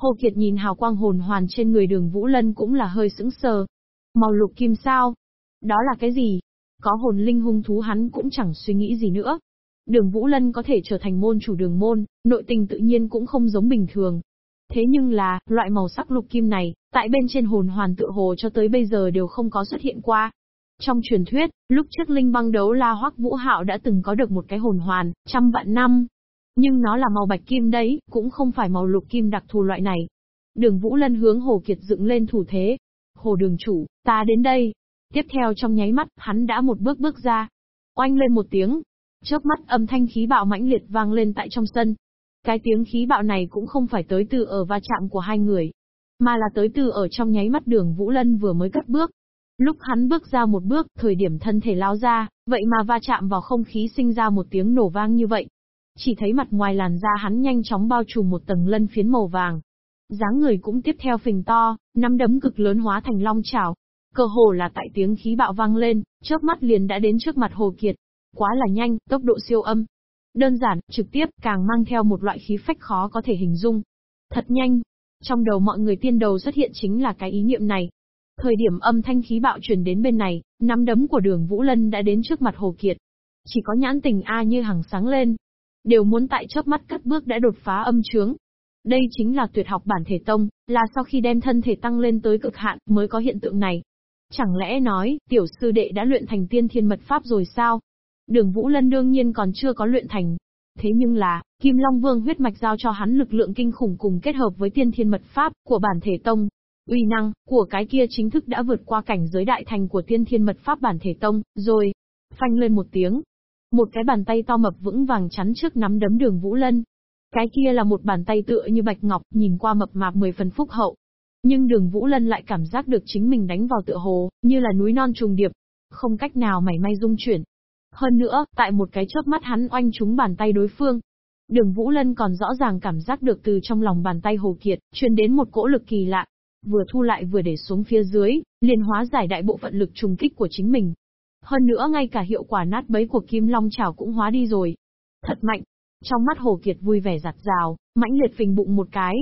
Hồ Kiệt nhìn hào quang hồn hoàn trên người đường Vũ Lân cũng là hơi sững sờ. Màu lục kim sao? Đó là cái gì? Có hồn linh hung thú hắn cũng chẳng suy nghĩ gì nữa. Đường Vũ Lân có thể trở thành môn chủ đường môn, nội tình tự nhiên cũng không giống bình thường. Thế nhưng là, loại màu sắc lục kim này, tại bên trên hồn hoàn tự hồ cho tới bây giờ đều không có xuất hiện qua. Trong truyền thuyết, lúc trước Linh băng đấu la hoắc Vũ Hạo đã từng có được một cái hồn hoàn, trăm vạn năm. Nhưng nó là màu bạch kim đấy, cũng không phải màu lục kim đặc thù loại này. Đường Vũ Lân hướng Hồ Kiệt dựng lên thủ thế. Hồ đường chủ, ta đến đây. Tiếp theo trong nháy mắt, hắn đã một bước bước ra. Oanh lên một tiếng. Chớp mắt âm thanh khí bạo mãnh liệt vang lên tại trong sân. Cái tiếng khí bạo này cũng không phải tới từ ở va chạm của hai người, mà là tới từ ở trong nháy mắt đường Vũ Lân vừa mới cất bước. Lúc hắn bước ra một bước, thời điểm thân thể lao ra, vậy mà va chạm vào không khí sinh ra một tiếng nổ vang như vậy. Chỉ thấy mặt ngoài làn da hắn nhanh chóng bao trùm một tầng lân phiến màu vàng. dáng người cũng tiếp theo phình to, nắm đấm cực lớn hóa thành long chảo. Cơ hồ là tại tiếng khí bạo vang lên, chớp mắt liền đã đến trước mặt Hồ Kiệt. Quá là nhanh, tốc độ siêu âm. Đơn giản, trực tiếp, càng mang theo một loại khí phách khó có thể hình dung. Thật nhanh, trong đầu mọi người tiên đầu xuất hiện chính là cái ý niệm này. Thời điểm âm thanh khí bạo truyền đến bên này, nắm đấm của đường Vũ Lân đã đến trước mặt Hồ Kiệt. Chỉ có nhãn tình A như hằng sáng lên. Đều muốn tại chớp mắt cắt bước đã đột phá âm trướng. Đây chính là tuyệt học bản thể tông, là sau khi đem thân thể tăng lên tới cực hạn mới có hiện tượng này. Chẳng lẽ nói, tiểu sư đệ đã luyện thành tiên thiên mật pháp rồi sao? Đường Vũ Lân đương nhiên còn chưa có luyện thành, Thế nhưng là, Kim Long Vương huyết mạch giao cho hắn lực lượng kinh khủng cùng kết hợp với tiên thiên mật pháp của bản thể tông. Uy năng của cái kia chính thức đã vượt qua cảnh giới đại thành của tiên thiên mật pháp bản thể tông, rồi. Phanh lên một tiếng. Một cái bàn tay to mập vững vàng chắn trước nắm đấm đường Vũ Lân. Cái kia là một bàn tay tựa như bạch ngọc, nhìn qua mập mạp mười phần phúc hậu. Nhưng đường Vũ Lân lại cảm giác được chính mình đánh vào tựa hồ, như là núi non trùng điệp. Không cách nào mảy may dung chuyển, hơn nữa, tại một cái chớp mắt hắn oanh trúng bàn tay đối phương. Đường Vũ Lân còn rõ ràng cảm giác được từ trong lòng bàn tay Hồ Kiệt, truyền đến một cỗ lực kỳ lạ. Vừa thu lại vừa để xuống phía dưới, liền hóa giải đại bộ phận lực trùng kích của chính mình. Hơn nữa ngay cả hiệu quả nát bấy của Kim Long Chảo cũng hóa đi rồi. Thật mạnh. Trong mắt Hồ Kiệt vui vẻ giặt rào, mãnh liệt phình bụng một cái.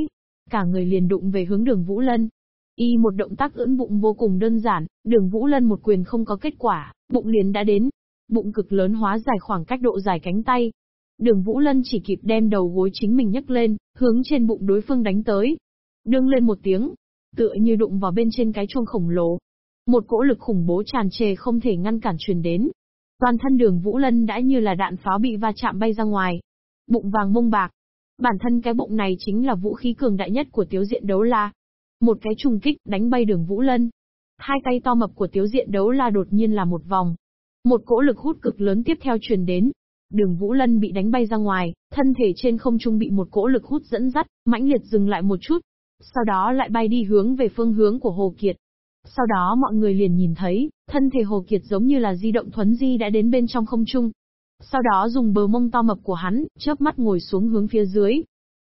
Cả người liền đụng về hướng đường Vũ Lân. Y một động tác ưỡn bụng vô cùng đơn giản, đường Vũ Lân một quyền không có kết quả, bụng liền đã đến, bụng cực lớn hóa dài khoảng cách độ dài cánh tay. Đường Vũ Lân chỉ kịp đem đầu gối chính mình nhấc lên, hướng trên bụng đối phương đánh tới. Đương lên một tiếng, tựa như đụng vào bên trên cái chuông khổng lồ. Một cỗ lực khủng bố tràn trề không thể ngăn cản truyền đến. Toàn thân đường Vũ Lân đã như là đạn pháo bị va chạm bay ra ngoài. Bụng vàng mông bạc. Bản thân cái bụng này chính là vũ khí cường đại nhất của tiếu diện đấu la. Một cái trùng kích đánh bay đường Vũ Lân. Hai tay to mập của tiếu diện đấu la đột nhiên là một vòng, một cỗ lực hút cực lớn tiếp theo truyền đến. Đường Vũ Lân bị đánh bay ra ngoài, thân thể trên không trung bị một cỗ lực hút dẫn dắt, mãnh liệt dừng lại một chút. Sau đó lại bay đi hướng về phương hướng của Hồ Kiệt. Sau đó mọi người liền nhìn thấy, thân thể Hồ Kiệt giống như là di động thuấn di đã đến bên trong không trung. Sau đó dùng bờ mông to mập của hắn, chớp mắt ngồi xuống hướng phía dưới.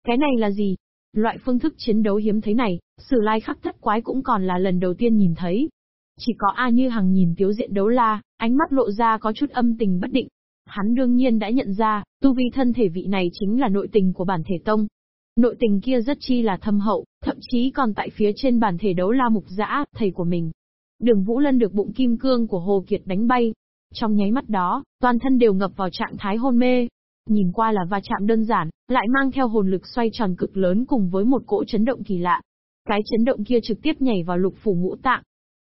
Cái này là gì? Loại phương thức chiến đấu hiếm thấy này, sử lai khắc thất quái cũng còn là lần đầu tiên nhìn thấy. Chỉ có A Như Hằng nhìn tiếu diện đấu la, ánh mắt lộ ra có chút âm tình bất định. Hắn đương nhiên đã nhận ra, tu vi thân thể vị này chính là nội tình của bản thể tông. Nội tình kia rất chi là thâm hậu, thậm chí còn tại phía trên bản thể đấu la mục dã, thầy của mình. Đường Vũ Lân được bụng kim cương của Hồ Kiệt đánh bay. Trong nháy mắt đó, toàn thân đều ngập vào trạng thái hôn mê. Nhìn qua là va chạm đơn giản, lại mang theo hồn lực xoay tròn cực lớn cùng với một cỗ chấn động kỳ lạ. Cái chấn động kia trực tiếp nhảy vào lục phủ ngũ tạng,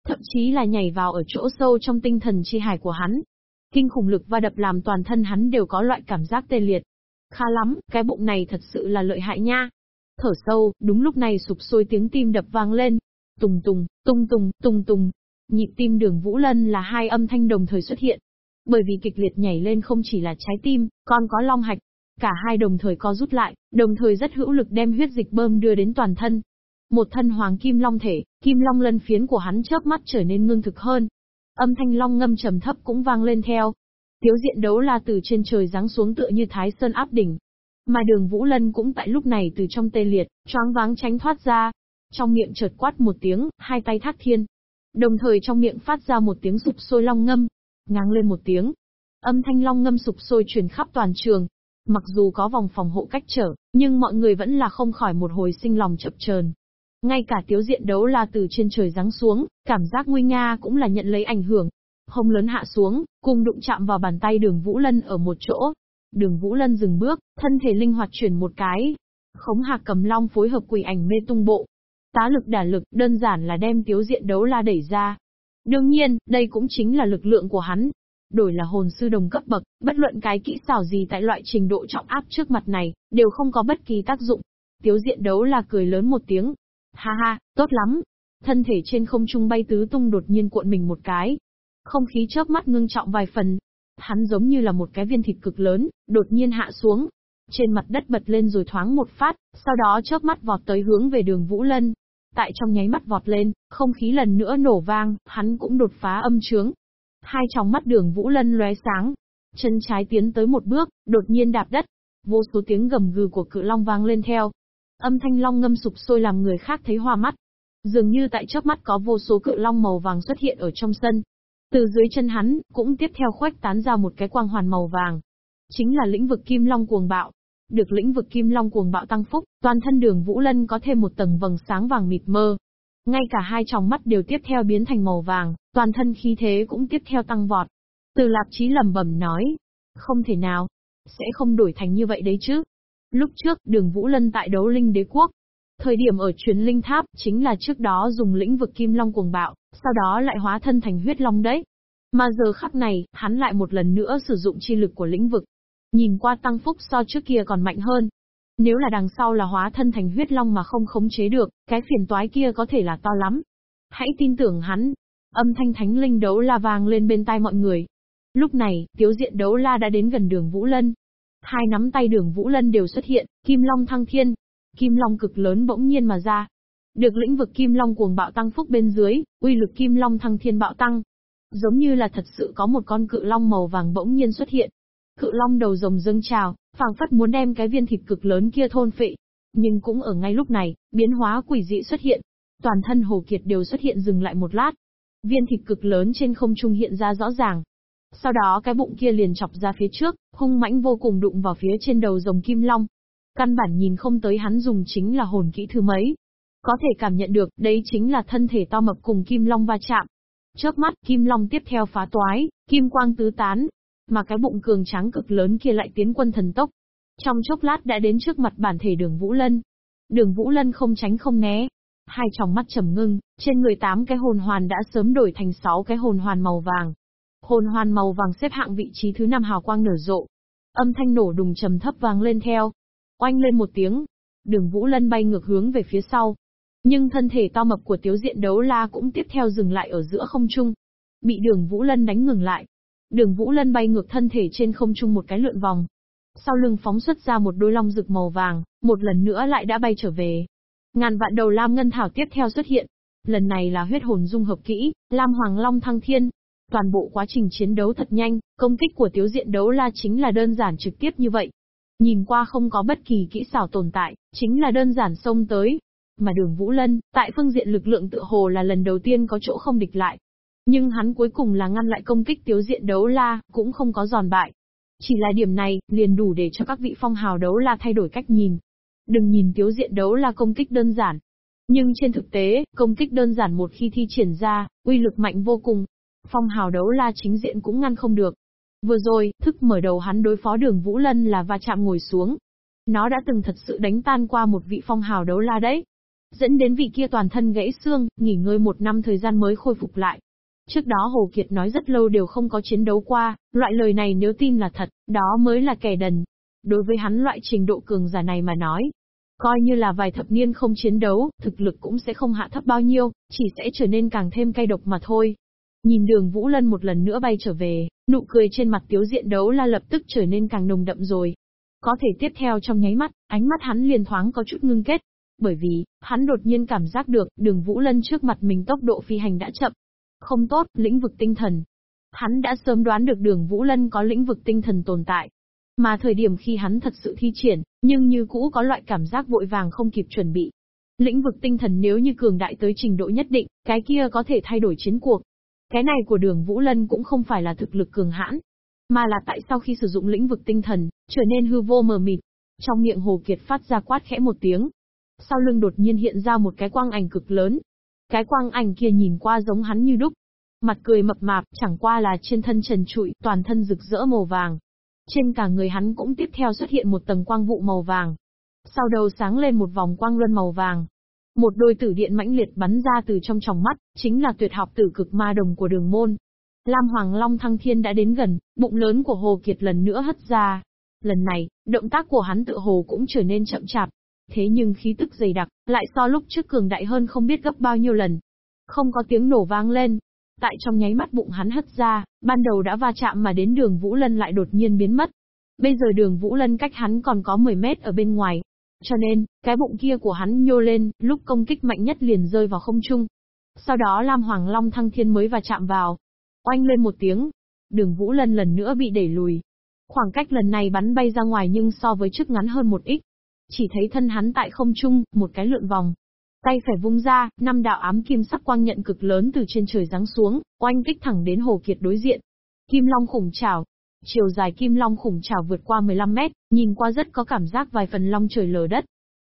thậm chí là nhảy vào ở chỗ sâu trong tinh thần chi hải của hắn. Kinh khủng lực va đập làm toàn thân hắn đều có loại cảm giác tê liệt. Khá lắm, cái bụng này thật sự là lợi hại nha. Thở sâu, đúng lúc này sụp sôi tiếng tim đập vang lên. Tùng tùng, tung tùng, tung tùng. Nhịp tim đường Vũ Lân là hai âm thanh đồng thời xuất hiện. Bởi vì kịch liệt nhảy lên không chỉ là trái tim, còn có long hạch. Cả hai đồng thời co rút lại, đồng thời rất hữu lực đem huyết dịch bơm đưa đến toàn thân, một thân hoàng kim long thể, kim long lân phiến của hắn chớp mắt trở nên ngưng thực hơn. Âm thanh long ngâm trầm thấp cũng vang lên theo. Tiếu diện đấu la từ trên trời giáng xuống tựa như thái sơn áp đỉnh. Mà đường Vũ Lân cũng tại lúc này từ trong tê liệt, choáng váng tránh thoát ra. Trong miệng chợt quát một tiếng, hai tay thác thiên. Đồng thời trong miệng phát ra một tiếng sụp sôi long ngâm. Ngang lên một tiếng. Âm thanh long ngâm sụp sôi truyền khắp toàn trường. Mặc dù có vòng phòng hộ cách trở, nhưng mọi người vẫn là không khỏi một hồi sinh lòng chập chờn. Ngay cả tiếu diện đấu la từ trên trời giáng xuống, cảm giác nguy nga cũng là nhận lấy ảnh hưởng. Hông lớn hạ xuống, cùng đụng chạm vào bàn tay đường Vũ Lân ở một chỗ. Đường Vũ Lân dừng bước, thân thể linh hoạt chuyển một cái. Khống hạc cầm long phối hợp quỷ ảnh mê tung bộ. Tá lực đả lực, đơn giản là đem tiếu diện đấu la đẩy ra. Đương nhiên, đây cũng chính là lực lượng của hắn, đổi là hồn sư đồng cấp bậc, bất luận cái kỹ xảo gì tại loại trình độ trọng áp trước mặt này, đều không có bất kỳ tác dụng. Tiếu diện đấu là cười lớn một tiếng. Ha ha, tốt lắm. Thân thể trên không trung bay tứ tung đột nhiên cuộn mình một cái. Không khí chớp mắt ngưng trọng vài phần. Hắn giống như là một cái viên thịt cực lớn, đột nhiên hạ xuống. Trên mặt đất bật lên rồi thoáng một phát, sau đó chớp mắt vọt tới hướng về đường Vũ Lân. Tại trong nháy mắt vọt lên, không khí lần nữa nổ vang, hắn cũng đột phá âm trướng, Hai tròng mắt đường Vũ Lân lóe sáng. Chân trái tiến tới một bước, đột nhiên đạp đất. Vô số tiếng gầm gừ của cự long vang lên theo. Âm thanh long ngâm sụp sôi làm người khác thấy hoa mắt. Dường như tại chớp mắt có vô số cự long màu vàng xuất hiện ở trong sân. Từ dưới chân hắn, cũng tiếp theo khoách tán ra một cái quang hoàn màu vàng. Chính là lĩnh vực kim long cuồng bạo. Được lĩnh vực kim long cuồng bạo tăng phúc, toàn thân đường Vũ Lân có thêm một tầng vầng sáng vàng mịt mơ, ngay cả hai tròng mắt đều tiếp theo biến thành màu vàng, toàn thân khí thế cũng tiếp theo tăng vọt. Từ lạp chí lầm bẩm nói, không thể nào, sẽ không đổi thành như vậy đấy chứ. Lúc trước, đường Vũ Lân tại đấu linh đế quốc. Thời điểm ở chuyến linh tháp, chính là trước đó dùng lĩnh vực kim long cuồng bạo, sau đó lại hóa thân thành huyết long đấy. Mà giờ khắc này, hắn lại một lần nữa sử dụng chi lực của lĩnh vực. Nhìn qua tăng phúc so trước kia còn mạnh hơn, nếu là đằng sau là hóa thân thành huyết long mà không khống chế được, cái phiền toái kia có thể là to lắm. Hãy tin tưởng hắn. Âm thanh thánh linh đấu la vang lên bên tai mọi người. Lúc này, tiếu diện đấu la đã đến gần đường Vũ Lân. Hai nắm tay đường Vũ Lân đều xuất hiện, kim long thăng thiên. Kim long cực lớn bỗng nhiên mà ra. Được lĩnh vực kim long cuồng bạo tăng phúc bên dưới, uy lực kim long thăng thiên bạo tăng. Giống như là thật sự có một con cự long màu vàng bỗng nhiên xuất hiện, Cự long đầu rồng dâng trào, phảng phất muốn đem cái viên thịt cực lớn kia thôn phệ. Nhưng cũng ở ngay lúc này, biến hóa quỷ dị xuất hiện. Toàn thân Hồ Kiệt đều xuất hiện dừng lại một lát. Viên thịt cực lớn trên không trung hiện ra rõ ràng. Sau đó cái bụng kia liền chọc ra phía trước, hung mãnh vô cùng đụng vào phía trên đầu rồng kim long. Căn bản nhìn không tới hắn dùng chính là hồn kỹ thứ mấy. Có thể cảm nhận được, đấy chính là thân thể to mập cùng kim long va chạm. Chớp mắt, kim long tiếp theo phá toái, kim quang tứ tán, mà cái bụng cường tráng cực lớn kia lại tiến quân thần tốc. Trong chốc lát đã đến trước mặt bản thể đường Vũ Lân. Đường Vũ Lân không tránh không né. Hai tròng mắt trầm ngưng, trên người tám cái hồn hoàn đã sớm đổi thành sáu cái hồn hoàn màu vàng. Hồn hoàn màu vàng xếp hạng vị trí thứ năm hào quang nở rộ. Âm thanh nổ đùng trầm thấp vang lên theo. Oanh lên một tiếng. Đường Vũ Lân bay ngược hướng về phía sau. Nhưng thân thể to mập của tiếu diện đấu la cũng tiếp theo dừng lại ở giữa không trung. Bị đường Vũ Lân đánh ngừng lại. Đường Vũ Lân bay ngược thân thể trên không trung một cái lượn vòng. Sau lưng phóng xuất ra một đôi long rực màu vàng, một lần nữa lại đã bay trở về. Ngàn vạn đầu lam ngân thảo tiếp theo xuất hiện. Lần này là huyết hồn dung hợp kỹ, lam hoàng long thăng thiên. Toàn bộ quá trình chiến đấu thật nhanh, công kích của tiếu diện đấu la chính là đơn giản trực tiếp như vậy. Nhìn qua không có bất kỳ kỹ xảo tồn tại, chính là đơn giản xông tới. Mà đường Vũ Lân, tại phương diện lực lượng tự hồ là lần đầu tiên có chỗ không địch lại, nhưng hắn cuối cùng là ngăn lại công kích tiếu diện đấu la, cũng không có giòn bại. Chỉ là điểm này, liền đủ để cho các vị phong hào đấu la thay đổi cách nhìn. Đừng nhìn tiếu diện đấu la công kích đơn giản. Nhưng trên thực tế, công kích đơn giản một khi thi triển ra, uy lực mạnh vô cùng. Phong hào đấu la chính diện cũng ngăn không được. Vừa rồi, thức mở đầu hắn đối phó đường Vũ Lân là va chạm ngồi xuống. Nó đã từng thật sự đánh tan qua một vị phong hào đấu la đấy. Dẫn đến vị kia toàn thân gãy xương, nghỉ ngơi một năm thời gian mới khôi phục lại. Trước đó Hồ Kiệt nói rất lâu đều không có chiến đấu qua, loại lời này nếu tin là thật, đó mới là kẻ đần. Đối với hắn loại trình độ cường giả này mà nói, coi như là vài thập niên không chiến đấu, thực lực cũng sẽ không hạ thấp bao nhiêu, chỉ sẽ trở nên càng thêm cay độc mà thôi. Nhìn đường Vũ Lân một lần nữa bay trở về, nụ cười trên mặt tiếu diện đấu la lập tức trở nên càng nồng đậm rồi. Có thể tiếp theo trong nháy mắt, ánh mắt hắn liền thoáng có chút ngưng kết. Bởi vì, hắn đột nhiên cảm giác được, đường Vũ Lân trước mặt mình tốc độ phi hành đã chậm, không tốt, lĩnh vực tinh thần. Hắn đã sớm đoán được đường Vũ Lân có lĩnh vực tinh thần tồn tại. Mà thời điểm khi hắn thật sự thi triển, nhưng như cũ có loại cảm giác vội vàng không kịp chuẩn bị. Lĩnh vực tinh thần nếu như cường đại tới trình độ nhất định, cái kia có thể thay đổi chiến cuộc. Cái này của đường Vũ Lân cũng không phải là thực lực cường hãn. mà là tại sau khi sử dụng lĩnh vực tinh thần, trở nên hư vô mờ mịt. Trong miệng Hồ Kiệt phát ra quát khẽ một tiếng. Sau lưng đột nhiên hiện ra một cái quang ảnh cực lớn. Cái quang ảnh kia nhìn qua giống hắn như đúc. Mặt cười mập mạp, chẳng qua là trên thân trần trụi, toàn thân rực rỡ màu vàng. Trên cả người hắn cũng tiếp theo xuất hiện một tầng quang vụ màu vàng. Sau đầu sáng lên một vòng quang luân màu vàng. Một đôi tử điện mãnh liệt bắn ra từ trong tròng mắt, chính là tuyệt học tử cực ma đồng của đường môn. Lam Hoàng Long Thăng Thiên đã đến gần, bụng lớn của Hồ Kiệt lần nữa hất ra. Lần này, động tác của hắn tự hồ cũng trở nên chậm chạp. Thế nhưng khí tức dày đặc, lại so lúc trước cường đại hơn không biết gấp bao nhiêu lần. Không có tiếng nổ vang lên. Tại trong nháy mắt bụng hắn hất ra, ban đầu đã va chạm mà đến đường Vũ Lân lại đột nhiên biến mất. Bây giờ đường Vũ Lân cách hắn còn có 10 mét ở bên ngoài. Cho nên, cái bụng kia của hắn nhô lên, lúc công kích mạnh nhất liền rơi vào không trung. Sau đó Lam Hoàng Long Thăng Thiên mới và chạm vào, Oanh lên một tiếng. Đường Vũ Lân lần nữa bị đẩy lùi. Khoảng cách lần này bắn bay ra ngoài nhưng so với trước ngắn hơn một ít. Chỉ thấy thân hắn tại không trung, một cái lượn vòng. Tay phải vung ra, năm đạo ám kim sắc quang nhận cực lớn từ trên trời giáng xuống, oanh kích thẳng đến Hồ Kiệt đối diện. Kim Long khủng trảo. Chiều dài Kim Long khủng trào vượt qua 15 mét, nhìn qua rất có cảm giác vài phần long trời lở đất.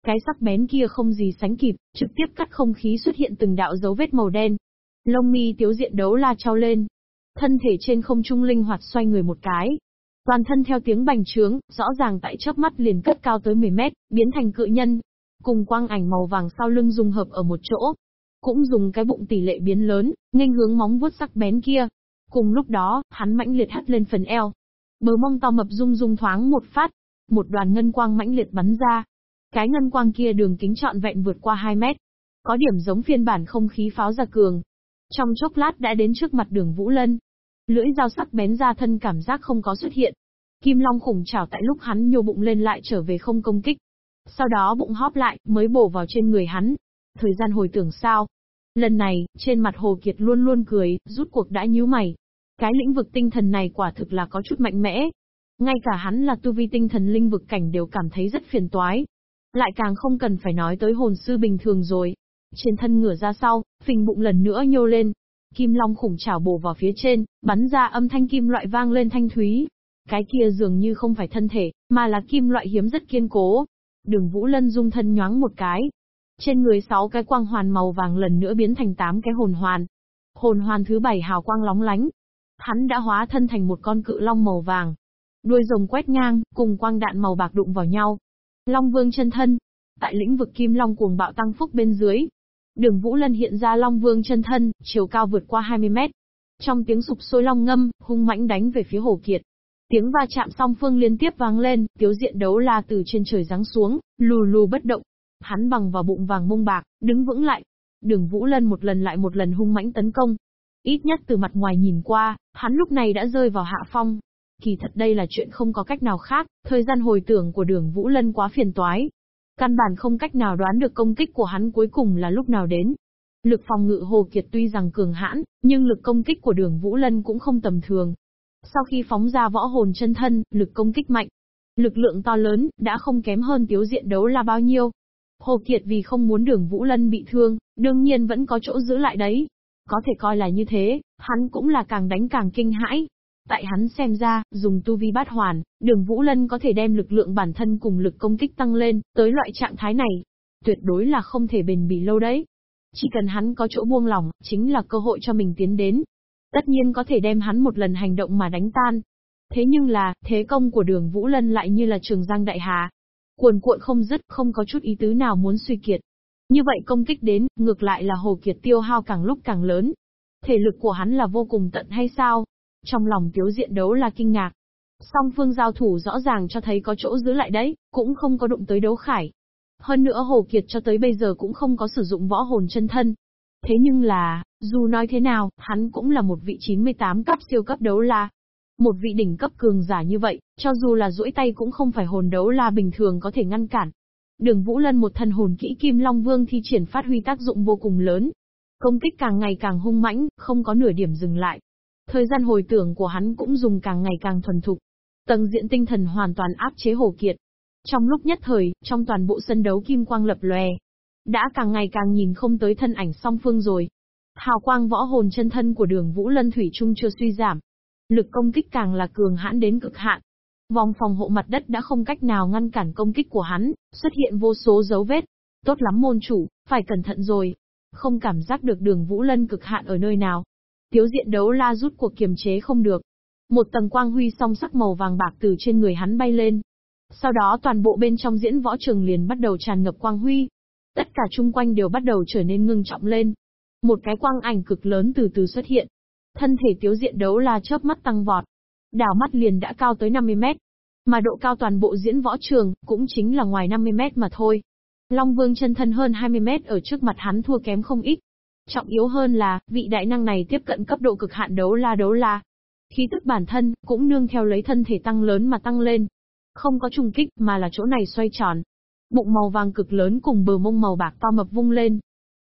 Cái sắc bén kia không gì sánh kịp, trực tiếp cắt không khí xuất hiện từng đạo dấu vết màu đen. Lông mi tiếu diện đấu la trao lên, Thân thể trên không trung linh hoạt xoay người một cái. Toàn thân theo tiếng bành trướng, rõ ràng tại chớp mắt liền cất cao tới 10 mét, biến thành cự nhân. Cùng quang ảnh màu vàng sau lưng dung hợp ở một chỗ. Cũng dùng cái bụng tỷ lệ biến lớn, nghênh hướng móng vuốt sắc bén kia. Cùng lúc đó, hắn mãnh liệt hất lên phần eo. Bờ mông to mập rung rung thoáng một phát. Một đoàn ngân quang mãnh liệt bắn ra. Cái ngân quang kia đường kính trọn vẹn vượt qua 2 mét. Có điểm giống phiên bản không khí pháo ra cường, trong chốc lát đã đến trước mặt đường Vũ Lân. Lưỡi dao sắc bén ra thân cảm giác không có xuất hiện. Kim Long khủng chảo tại lúc hắn nhô bụng lên lại trở về không công kích. Sau đó bụng hóp lại, mới bổ vào trên người hắn. Thời gian hồi tưởng sao? Lần này, trên mặt Hồ Kiệt luôn luôn cười, rút cuộc đã nhíu mày. Cái lĩnh vực tinh thần này quả thực là có chút mạnh mẽ. Ngay cả hắn là tu vi tinh thần linh vực cảnh đều cảm thấy rất phiền toái. Lại càng không cần phải nói tới hồn sư bình thường rồi. Trên thân ngửa ra sau, phình bụng lần nữa nhô lên. Kim long khủng chảo bổ vào phía trên, bắn ra âm thanh kim loại vang lên thanh thúy. Cái kia dường như không phải thân thể, mà là kim loại hiếm rất kiên cố. Đường Vũ Lân dung thân nhoáng một cái. Trên người sáu cái quang hoàn màu vàng lần nữa biến thành tám cái hồn hoàn. Hồn hoàn thứ bảy hào quang lóng lánh. Hắn đã hóa thân thành một con cự long màu vàng. Đuôi rồng quét ngang, cùng quang đạn màu bạc đụng vào nhau. Long vương chân thân. Tại lĩnh vực kim long cuồng bạo tăng phúc bên dưới, Đường Vũ Lân hiện ra Long Vương chân thân, chiều cao vượt qua 20 mét. Trong tiếng sụp sôi long ngâm, hung mãnh đánh về phía Hồ Kiệt. Tiếng va chạm song phương liên tiếp vang lên, tiếu diện đấu la từ trên trời giáng xuống, lù lù bất động. Hắn bằng vào bụng vàng mông bạc, đứng vững lại. Đường Vũ Lân một lần lại một lần hung mãnh tấn công. Ít nhất từ mặt ngoài nhìn qua, hắn lúc này đã rơi vào hạ phong. Kỳ thật đây là chuyện không có cách nào khác, thời gian hồi tưởng của đường Vũ Lân quá phiền toái, Căn bản không cách nào đoán được công kích của hắn cuối cùng là lúc nào đến. Lực phòng ngự Hồ Kiệt tuy rằng cường hãn, nhưng lực công kích của đường Vũ Lân cũng không tầm thường. Sau khi phóng ra võ hồn chân thân, lực công kích mạnh. Lực lượng to lớn, đã không kém hơn tiếu diện đấu là bao nhiêu. Hồ Kiệt vì không muốn đường Vũ Lân bị thương, đương nhiên vẫn có chỗ giữ lại đấy. Có thể coi là như thế, hắn cũng là càng đánh càng kinh hãi. Tại hắn xem ra, dùng tu vi bát hoàn, đường Vũ Lân có thể đem lực lượng bản thân cùng lực công kích tăng lên, tới loại trạng thái này. Tuyệt đối là không thể bền bỉ lâu đấy. Chỉ cần hắn có chỗ buông lỏng, chính là cơ hội cho mình tiến đến. Tất nhiên có thể đem hắn một lần hành động mà đánh tan. Thế nhưng là, thế công của đường Vũ Lân lại như là trường giang đại hà. Cuồn cuộn không dứt, không có chút ý tứ nào muốn suy kiệt. Như vậy công kích đến, ngược lại là Hồ Kiệt tiêu hao càng lúc càng lớn. Thể lực của hắn là vô cùng tận hay sao? Trong lòng tiếu diện đấu là kinh ngạc. Song phương giao thủ rõ ràng cho thấy có chỗ giữ lại đấy, cũng không có đụng tới đấu khải. Hơn nữa Hồ Kiệt cho tới bây giờ cũng không có sử dụng võ hồn chân thân. Thế nhưng là, dù nói thế nào, hắn cũng là một vị 98 cấp siêu cấp đấu la. Một vị đỉnh cấp cường giả như vậy, cho dù là duỗi tay cũng không phải hồn đấu la bình thường có thể ngăn cản. Đường Vũ Lân một thần hồn kỹ Kim Long Vương thi triển phát huy tác dụng vô cùng lớn. Công kích càng ngày càng hung mãnh, không có nửa điểm dừng lại. Thời gian hồi tưởng của hắn cũng dùng càng ngày càng thuần thục. Tầng diện tinh thần hoàn toàn áp chế Hồ Kiệt. Trong lúc nhất thời, trong toàn bộ sân đấu kim quang lập lòe, đã càng ngày càng nhìn không tới thân ảnh song phương rồi. Hào quang võ hồn chân thân của đường Vũ Lân Thủy Trung chưa suy giảm. lực công kích càng là cường hãn đến cực hạn. Vòng phòng hộ mặt đất đã không cách nào ngăn cản công kích của hắn, xuất hiện vô số dấu vết. Tốt lắm môn chủ, phải cẩn thận rồi. Không cảm giác được đường Vũ Lân cực hạn ở nơi nào. Tiếu diện đấu la rút cuộc kiềm chế không được. Một tầng quang huy song sắc màu vàng bạc từ trên người hắn bay lên. Sau đó toàn bộ bên trong diễn võ trường liền bắt đầu tràn ngập quang huy. Tất cả chung quanh đều bắt đầu trở nên ngưng trọng lên. Một cái quang ảnh cực lớn từ từ xuất hiện. Thân thể tiếu diện đấu la chớp mắt tăng vọt. Đảo mắt liền đã cao tới 50 mét. Mà độ cao toàn bộ diễn võ trường, cũng chính là ngoài 50 mét mà thôi. Long Vương chân thân hơn 20 mét ở trước mặt hắn thua kém không ít. Trọng yếu hơn là, vị đại năng này tiếp cận cấp độ cực hạn đấu la đấu la. Khí tức bản thân, cũng nương theo lấy thân thể tăng lớn mà tăng lên. Không có trùng kích, mà là chỗ này xoay tròn. Bụng màu vàng cực lớn cùng bờ mông màu bạc to mập vung lên.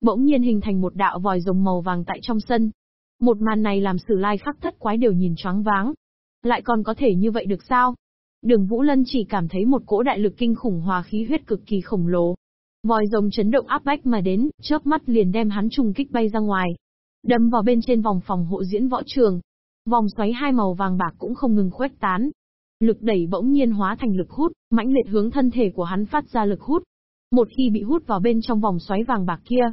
Bỗng nhiên hình thành một đạo vòi rồng màu vàng tại trong sân. Một màn này làm sử lai khắc thất quái đều nhìn choáng váng. Lại còn có thể như vậy được sao? Đường Vũ Lân chỉ cảm thấy một cỗ đại lực kinh khủng hòa khí huyết cực kỳ khổng lồ. Vòi rồng chấn động áp bách mà đến, chớp mắt liền đem hắn trùng kích bay ra ngoài. Đâm vào bên trên vòng phòng hộ diễn võ trường. Vòng xoáy hai màu vàng bạc cũng không ngừng khuếch tán. Lực đẩy bỗng nhiên hóa thành lực hút, mãnh liệt hướng thân thể của hắn phát ra lực hút. Một khi bị hút vào bên trong vòng xoáy vàng bạc kia,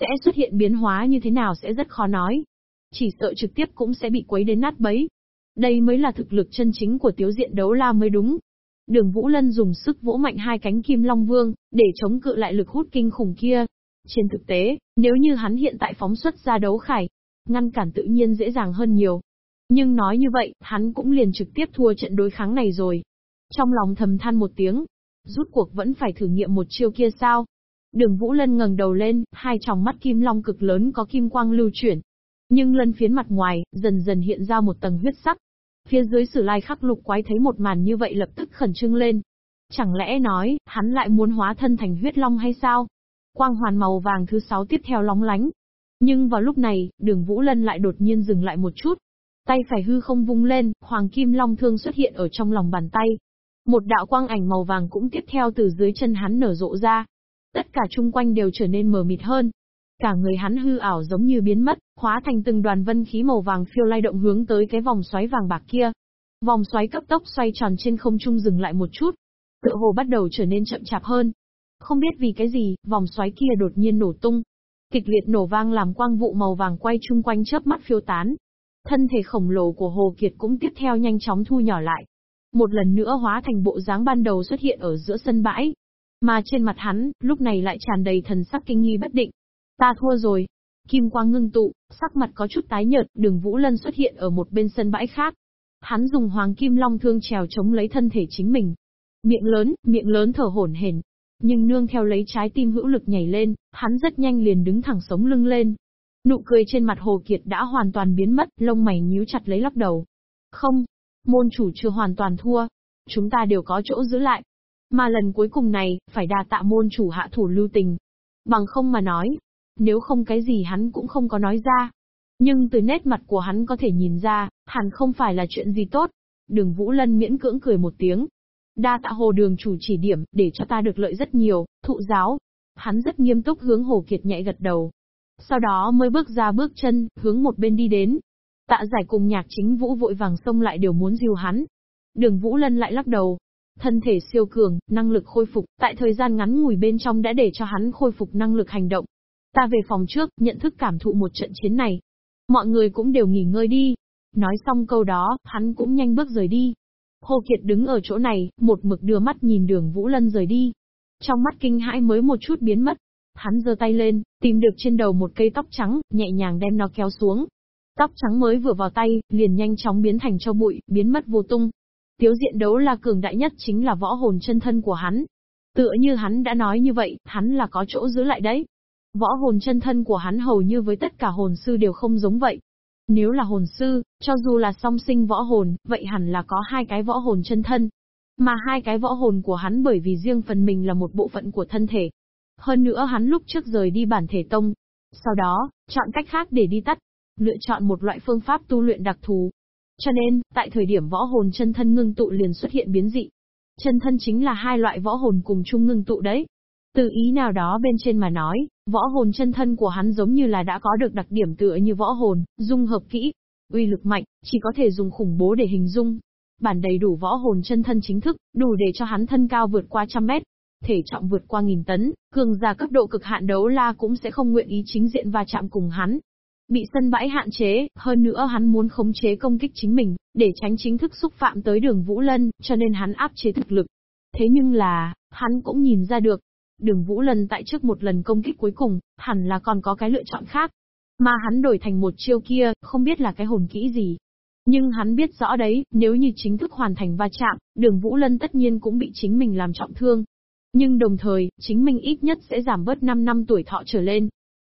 sẽ xuất hiện biến hóa như thế nào sẽ rất khó nói. Chỉ sợ trực tiếp cũng sẽ bị quấy đến nát bấy. Đây mới là thực lực chân chính của tiếu diện đấu la mới đúng. Đường Vũ Lân dùng sức vỗ mạnh hai cánh kim long vương, để chống cự lại lực hút kinh khủng kia. Trên thực tế, nếu như hắn hiện tại phóng xuất ra đấu khải, ngăn cản tự nhiên dễ dàng hơn nhiều. Nhưng nói như vậy, hắn cũng liền trực tiếp thua trận đối kháng này rồi. Trong lòng thầm than một tiếng, rút cuộc vẫn phải thử nghiệm một chiêu kia sao? Đường Vũ Lân ngẩng đầu lên, hai tròng mắt kim long cực lớn có kim quang lưu chuyển. Nhưng lân phiến mặt ngoài, dần dần hiện ra một tầng huyết sắc. Phía dưới sử lai khắc lục quái thấy một màn như vậy lập tức khẩn trương lên. Chẳng lẽ nói, hắn lại muốn hóa thân thành huyết long hay sao? Quang hoàn màu vàng thứ sáu tiếp theo lóng lánh. Nhưng vào lúc này, đường Vũ Lân lại đột nhiên dừng lại một chút. Tay phải hư không vung lên, hoàng kim long thương xuất hiện ở trong lòng bàn tay. Một đạo quang ảnh màu vàng cũng tiếp theo từ dưới chân hắn nở rộ ra. Tất cả chung quanh đều trở nên mờ mịt hơn. Cả người hắn hư ảo giống như biến mất, hóa thành từng đoàn vân khí màu vàng phiêu lay động hướng tới cái vòng xoáy vàng bạc kia. Vòng xoáy cấp tốc xoay tròn trên không trung dừng lại một chút. Tựa hồ bắt đầu trở nên chậm chạp hơn. Không biết vì cái gì, vòng xoáy kia đột nhiên nổ tung. Kịch liệt nổ vang làm quang vụ màu vàng quay chung quanh chớp mắt phiêu tán. Thân thể khổng lồ của Hồ Kiệt cũng tiếp theo nhanh chóng thu nhỏ lại. Một lần nữa hóa thành bộ dáng ban đầu xuất hiện ở giữa sân bãi. Mà trên mặt hắn, lúc này lại tràn đầy thần sắc kinh nghi bất định. Ta thua rồi. Kim quang ngưng tụ, sắc mặt có chút tái nhợt, đường Vũ Lân xuất hiện ở một bên sân bãi khác. Hắn dùng hoàng kim long thương trèo chống lấy thân thể chính mình. Miệng lớn, miệng lớn thở hổn hển. Nhưng nương theo lấy trái tim hữu lực nhảy lên, hắn rất nhanh liền đứng thẳng sống lưng lên. Nụ cười trên mặt Hồ Kiệt đã hoàn toàn biến mất, lông mày nhíu chặt lấy lắc đầu. Không, môn chủ chưa hoàn toàn thua. Chúng ta đều có chỗ giữ lại. Mà lần cuối cùng này, phải đà tạ môn chủ hạ thủ lưu tình. Bằng không mà nói, nếu không cái gì hắn cũng không có nói ra. Nhưng từ nét mặt của hắn có thể nhìn ra, hẳn không phải là chuyện gì tốt. Đường Vũ Lân miễn cưỡng cười một tiếng. Đa tạ hồ đường chủ chỉ điểm, để cho ta được lợi rất nhiều, thụ giáo. Hắn rất nghiêm túc hướng Hồ Kiệt nhạy gật đầu. Sau đó mới bước ra bước chân, hướng một bên đi đến. Tạ giải cùng nhạc chính vũ vội vàng xông lại đều muốn dìu hắn. Đường Vũ Lân lại lắc đầu, Thân thể siêu cường, năng lực khôi phục, tại thời gian ngắn ngủi bên trong đã để cho hắn khôi phục năng lực hành động. Ta về phòng trước, nhận thức cảm thụ một trận chiến này. Mọi người cũng đều nghỉ ngơi đi. Nói xong câu đó, hắn cũng nhanh bước rời đi. Hồ Kiệt đứng ở chỗ này, một mực đưa mắt nhìn đường Vũ Lân rời đi. Trong mắt kinh hãi mới một chút biến mất. Hắn giơ tay lên, tìm được trên đầu một cây tóc trắng, nhẹ nhàng đem nó kéo xuống. Tóc trắng mới vừa vào tay, liền nhanh chóng biến thành cho bụi, biến mất vô tung. Tiếu diện đấu là cường đại nhất chính là võ hồn chân thân của hắn. Tựa như hắn đã nói như vậy, hắn là có chỗ giữ lại đấy. Võ hồn chân thân của hắn hầu như với tất cả hồn sư đều không giống vậy. Nếu là hồn sư, cho dù là song sinh võ hồn, vậy hẳn là có hai cái võ hồn chân thân. Mà hai cái võ hồn của hắn bởi vì riêng phần mình là một bộ phận của thân thể. Hơn nữa hắn lúc trước rời đi bản thể tông. Sau đó, chọn cách khác để đi tắt. Lựa chọn một loại phương pháp tu luyện đặc thù. Cho nên, tại thời điểm võ hồn chân thân ngưng tụ liền xuất hiện biến dị. Chân thân chính là hai loại võ hồn cùng chung ngưng tụ đấy. Từ ý nào đó bên trên mà nói, võ hồn chân thân của hắn giống như là đã có được đặc điểm tựa như võ hồn, dung hợp kỹ. uy lực mạnh, chỉ có thể dùng khủng bố để hình dung. Bản đầy đủ võ hồn chân thân chính thức, đủ để cho hắn thân cao vượt qua trăm mét, thể trọng vượt qua nghìn tấn, cường giả cấp độ cực hạn đấu la cũng sẽ không nguyện ý chính diện va chạm cùng hắn. Bị sân bãi hạn chế, hơn nữa hắn muốn khống chế công kích chính mình, để tránh chính thức xúc phạm tới đường Vũ Lân, cho nên hắn áp chế thực lực. Thế nhưng là, hắn cũng nhìn ra được, đường Vũ Lân tại trước một lần công kích cuối cùng, hẳn là còn có cái lựa chọn khác. Mà hắn đổi thành một chiêu kia, không biết là cái hồn kỹ gì. Nhưng hắn biết rõ đấy, nếu như chính thức hoàn thành va chạm, đường Vũ Lân tất nhiên cũng bị chính mình làm trọng thương. Nhưng đồng thời, chính mình ít nhất sẽ giảm bớt 5 năm tuổi thọ trở lên.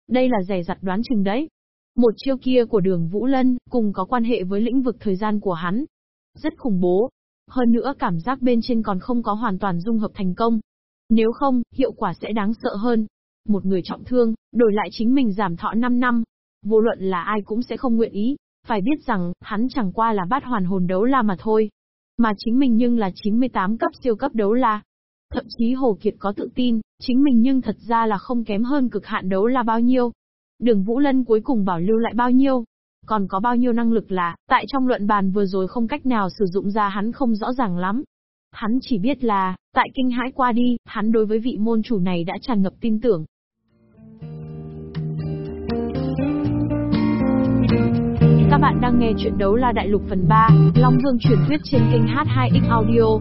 Đây là rẻ giặt đoán chừng đấy. Một chiêu kia của đường Vũ Lân, cùng có quan hệ với lĩnh vực thời gian của hắn. Rất khủng bố. Hơn nữa cảm giác bên trên còn không có hoàn toàn dung hợp thành công. Nếu không, hiệu quả sẽ đáng sợ hơn. Một người trọng thương, đổi lại chính mình giảm thọ 5 năm. Vô luận là ai cũng sẽ không nguyện ý. Phải biết rằng, hắn chẳng qua là bát hoàn hồn đấu la mà thôi. Mà chính mình nhưng là 98 cấp siêu cấp đấu la. Thậm chí Hồ Kiệt có tự tin, chính mình nhưng thật ra là không kém hơn cực hạn đấu la bao nhiêu. Đường Vũ Lân cuối cùng bảo lưu lại bao nhiêu. Còn có bao nhiêu năng lực là, tại trong luận bàn vừa rồi không cách nào sử dụng ra hắn không rõ ràng lắm. Hắn chỉ biết là, tại kinh hãi qua đi, hắn đối với vị môn chủ này đã tràn ngập tin tưởng. Các bạn đang nghe chuyện đấu la đại lục phần 3, Long Vương truyền thuyết trên kênh H2X Audio.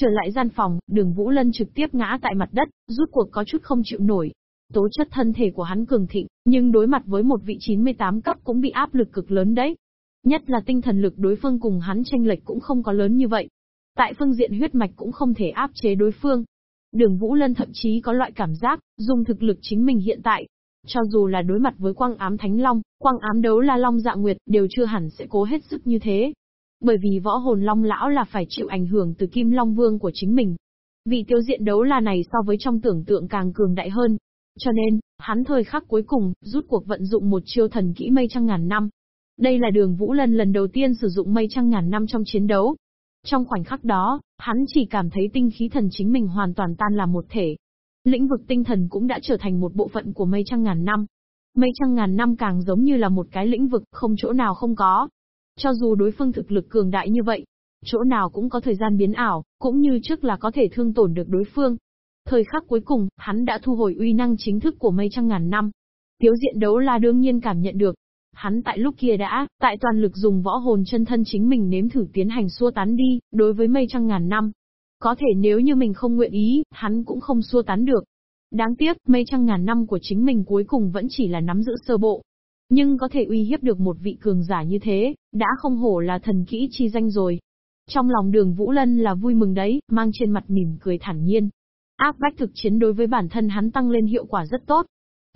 Trở lại gian phòng, đường Vũ Lân trực tiếp ngã tại mặt đất, rút cuộc có chút không chịu nổi. Tố chất thân thể của hắn cường thịnh, nhưng đối mặt với một vị 98 cấp cũng bị áp lực cực lớn đấy. Nhất là tinh thần lực đối phương cùng hắn tranh lệch cũng không có lớn như vậy. Tại phương diện huyết mạch cũng không thể áp chế đối phương. Đường Vũ Lân thậm chí có loại cảm giác, dùng thực lực chính mình hiện tại. Cho dù là đối mặt với quang ám Thánh Long, quang ám đấu la Long Dạ Nguyệt đều chưa hẳn sẽ cố hết sức như thế. Bởi vì võ hồn long lão là phải chịu ảnh hưởng từ kim long vương của chính mình. Vị tiêu diện đấu là này so với trong tưởng tượng càng cường đại hơn. Cho nên, hắn thời khắc cuối cùng, rút cuộc vận dụng một chiêu thần kỹ mây trăng ngàn năm. Đây là đường Vũ Lân lần đầu tiên sử dụng mây trăng ngàn năm trong chiến đấu. Trong khoảnh khắc đó, hắn chỉ cảm thấy tinh khí thần chính mình hoàn toàn tan làm một thể. Lĩnh vực tinh thần cũng đã trở thành một bộ phận của mây trăng ngàn năm. Mây trăng ngàn năm càng giống như là một cái lĩnh vực không chỗ nào không có. Cho dù đối phương thực lực cường đại như vậy, chỗ nào cũng có thời gian biến ảo, cũng như trước là có thể thương tổn được đối phương. Thời khắc cuối cùng, hắn đã thu hồi uy năng chính thức của mây trăng ngàn năm. Tiếu diện đấu là đương nhiên cảm nhận được. Hắn tại lúc kia đã, tại toàn lực dùng võ hồn chân thân chính mình nếm thử tiến hành xua tán đi, đối với mây trăng ngàn năm. Có thể nếu như mình không nguyện ý, hắn cũng không xua tán được. Đáng tiếc, mây trăng ngàn năm của chính mình cuối cùng vẫn chỉ là nắm giữ sơ bộ, nhưng có thể uy hiếp được một vị cường giả như thế, đã không hổ là thần kỹ chi danh rồi. Trong lòng đường Vũ Lân là vui mừng đấy, mang trên mặt mỉm cười thản nhiên. Áp bách thực chiến đối với bản thân hắn tăng lên hiệu quả rất tốt.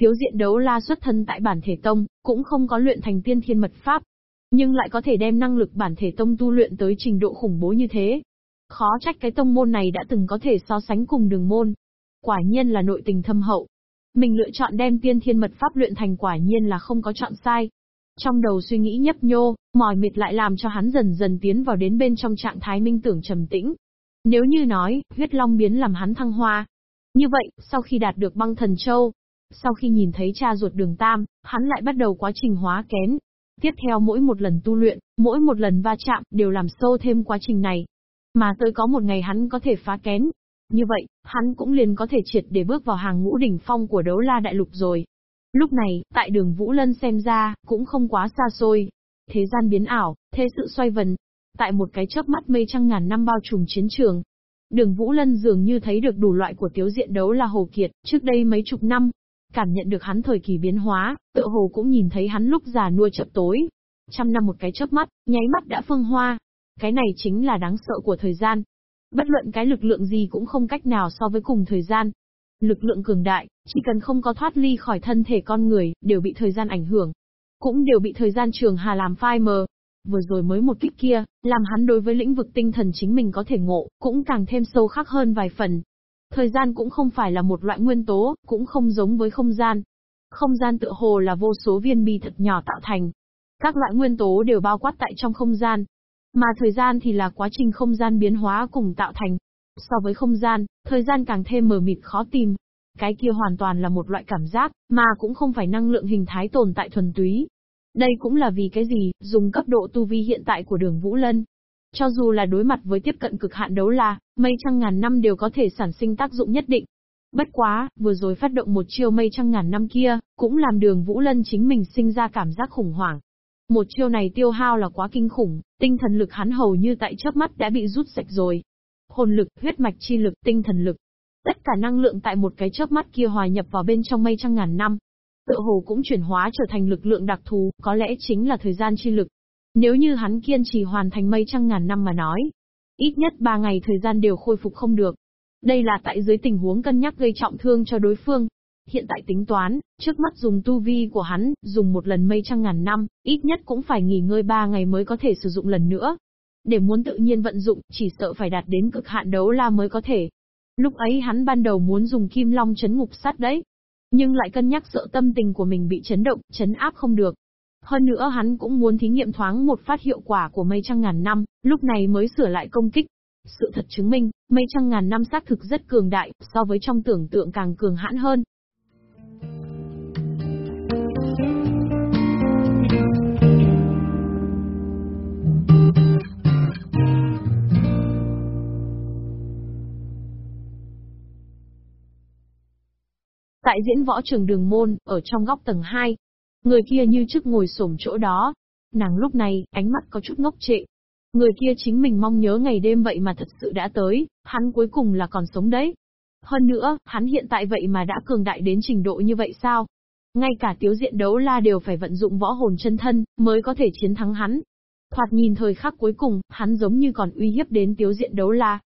Tiếu diện đấu la xuất thân tại bản thể tông, cũng không có luyện thành tiên thiên mật pháp. Nhưng lại có thể đem năng lực bản thể tông tu luyện tới trình độ khủng bố như thế. Khó trách cái tông môn này đã từng có thể so sánh cùng đường môn. Quả nhiên là nội tình thâm hậu, mình lựa chọn đem tiên thiên mật pháp luyện thành quả nhiên là không có chọn sai. Trong đầu suy nghĩ nhấp nhô, mỏi mệt lại làm cho hắn dần dần tiến vào đến bên trong trạng thái minh tưởng trầm tĩnh. Nếu như nói, huyết long biến làm hắn thăng hoa. Như vậy, sau khi đạt được băng thần châu, sau khi nhìn thấy cha ruột đường tam, hắn lại bắt đầu quá trình hóa kén. Tiếp theo mỗi một lần tu luyện, mỗi một lần va chạm, đều làm sâu thêm quá trình này. Mà tới có một ngày hắn có thể phá kén, như vậy, hắn cũng liền có thể triệt để bước vào hàng ngũ đỉnh phong của đấu la đại lục rồi. Lúc này, tại đường Vũ Lân xem ra, cũng không quá xa xôi. Thế gian biến ảo, thế sự xoay vần. Tại một cái chớp mắt mây trăng ngàn năm bao trùm chiến trường. Đường Vũ Lân dường như thấy được đủ loại của tiếu diện đấu là Hồ Kiệt, trước đây mấy chục năm. Cảm nhận được hắn thời kỳ biến hóa, tựa hồ cũng nhìn thấy hắn lúc già nua chậm tối. Trăm năm một cái chớp mắt, nháy mắt đã phương hoa. Cái này chính là đáng sợ của thời gian. Bất luận cái lực lượng gì cũng không cách nào so với cùng thời gian. Lực lượng cường đại, chỉ cần không có thoát ly khỏi thân thể con người, đều bị thời gian ảnh hưởng. Cũng đều bị thời gian trường hà làm phai mờ. Vừa rồi mới một kích kia, làm hắn đối với lĩnh vực tinh thần chính mình có thể ngộ, cũng càng thêm sâu khắc hơn vài phần. Thời gian cũng không phải là một loại nguyên tố, cũng không giống với không gian. Không gian tựa hồ là vô số viên bi thật nhỏ tạo thành. Các loại nguyên tố đều bao quát tại trong không gian, mà thời gian thì là quá trình không gian biến hóa cùng tạo thành. So với không gian, thời gian càng thêm mờ mịt khó tìm. cái kia hoàn toàn là một loại cảm giác, mà cũng không phải năng lượng hình thái tồn tại thuần túy. Đây cũng là vì cái gì, dùng cấp độ tu vi hiện tại của đường Vũ Lân. Cho dù là đối mặt với tiếp cận cực hạn đấu la, mây trăng ngàn năm đều có thể sản sinh tác dụng nhất định. Bất quá, vừa rồi phát động một chiêu mây trăng ngàn năm kia, cũng làm đường Vũ Lân chính mình sinh ra cảm giác khủng hoảng. Một chiêu này tiêu hao là quá kinh khủng, tinh thần lực hắn hầu như tại chớp mắt đã bị rút sạch rồi. Hồn lực, huyết mạch chi lực, tinh thần lực. Tất cả năng lượng tại một cái chớp mắt kia hòa nhập vào bên trong mây trăng ngàn năm. Tự hồ cũng chuyển hóa trở thành lực lượng đặc thù, có lẽ chính là thời gian chi lực. Nếu như hắn kiên trì hoàn thành mây trăng ngàn năm mà nói, ít nhất ba ngày thời gian đều khôi phục không được. Đây là tại dưới tình huống cân nhắc gây trọng thương cho đối phương, Hiện tại tính toán, trước mắt dùng tu vi của hắn, dùng một lần mây trăng ngàn năm, ít nhất cũng phải nghỉ ngơi ba ngày mới có thể sử dụng lần nữa. Để muốn tự nhiên vận dụng, chỉ sợ phải đạt đến cực hạn đấu la mới có thể. Lúc ấy hắn ban đầu muốn dùng kim long chấn ngục sát đấy. Nhưng lại cân nhắc sợ tâm tình của mình bị chấn động, chấn áp không được. Hơn nữa hắn cũng muốn thí nghiệm thoáng một phát hiệu quả của mây trăng ngàn năm, lúc này mới sửa lại công kích. Sự thật chứng minh, mây trăng ngàn năm xác thực rất cường đại, so với trong tưởng tượng càng cường hãn hơn. Tại diễn võ trường đường môn, ở trong góc tầng 2. Người kia như trước ngồi xổm chỗ đó. Nàng lúc này, ánh mắt có chút ngốc trệ. Người kia chính mình mong nhớ ngày đêm vậy mà thật sự đã tới, hắn cuối cùng là còn sống đấy. Hơn nữa, hắn hiện tại vậy mà đã cường đại đến trình độ như vậy sao? Ngay cả tiếu diện đấu la đều phải vận dụng võ hồn chân thân, mới có thể chiến thắng hắn. Thoạt nhìn thời khắc cuối cùng, hắn giống như còn uy hiếp đến tiếu diện đấu la.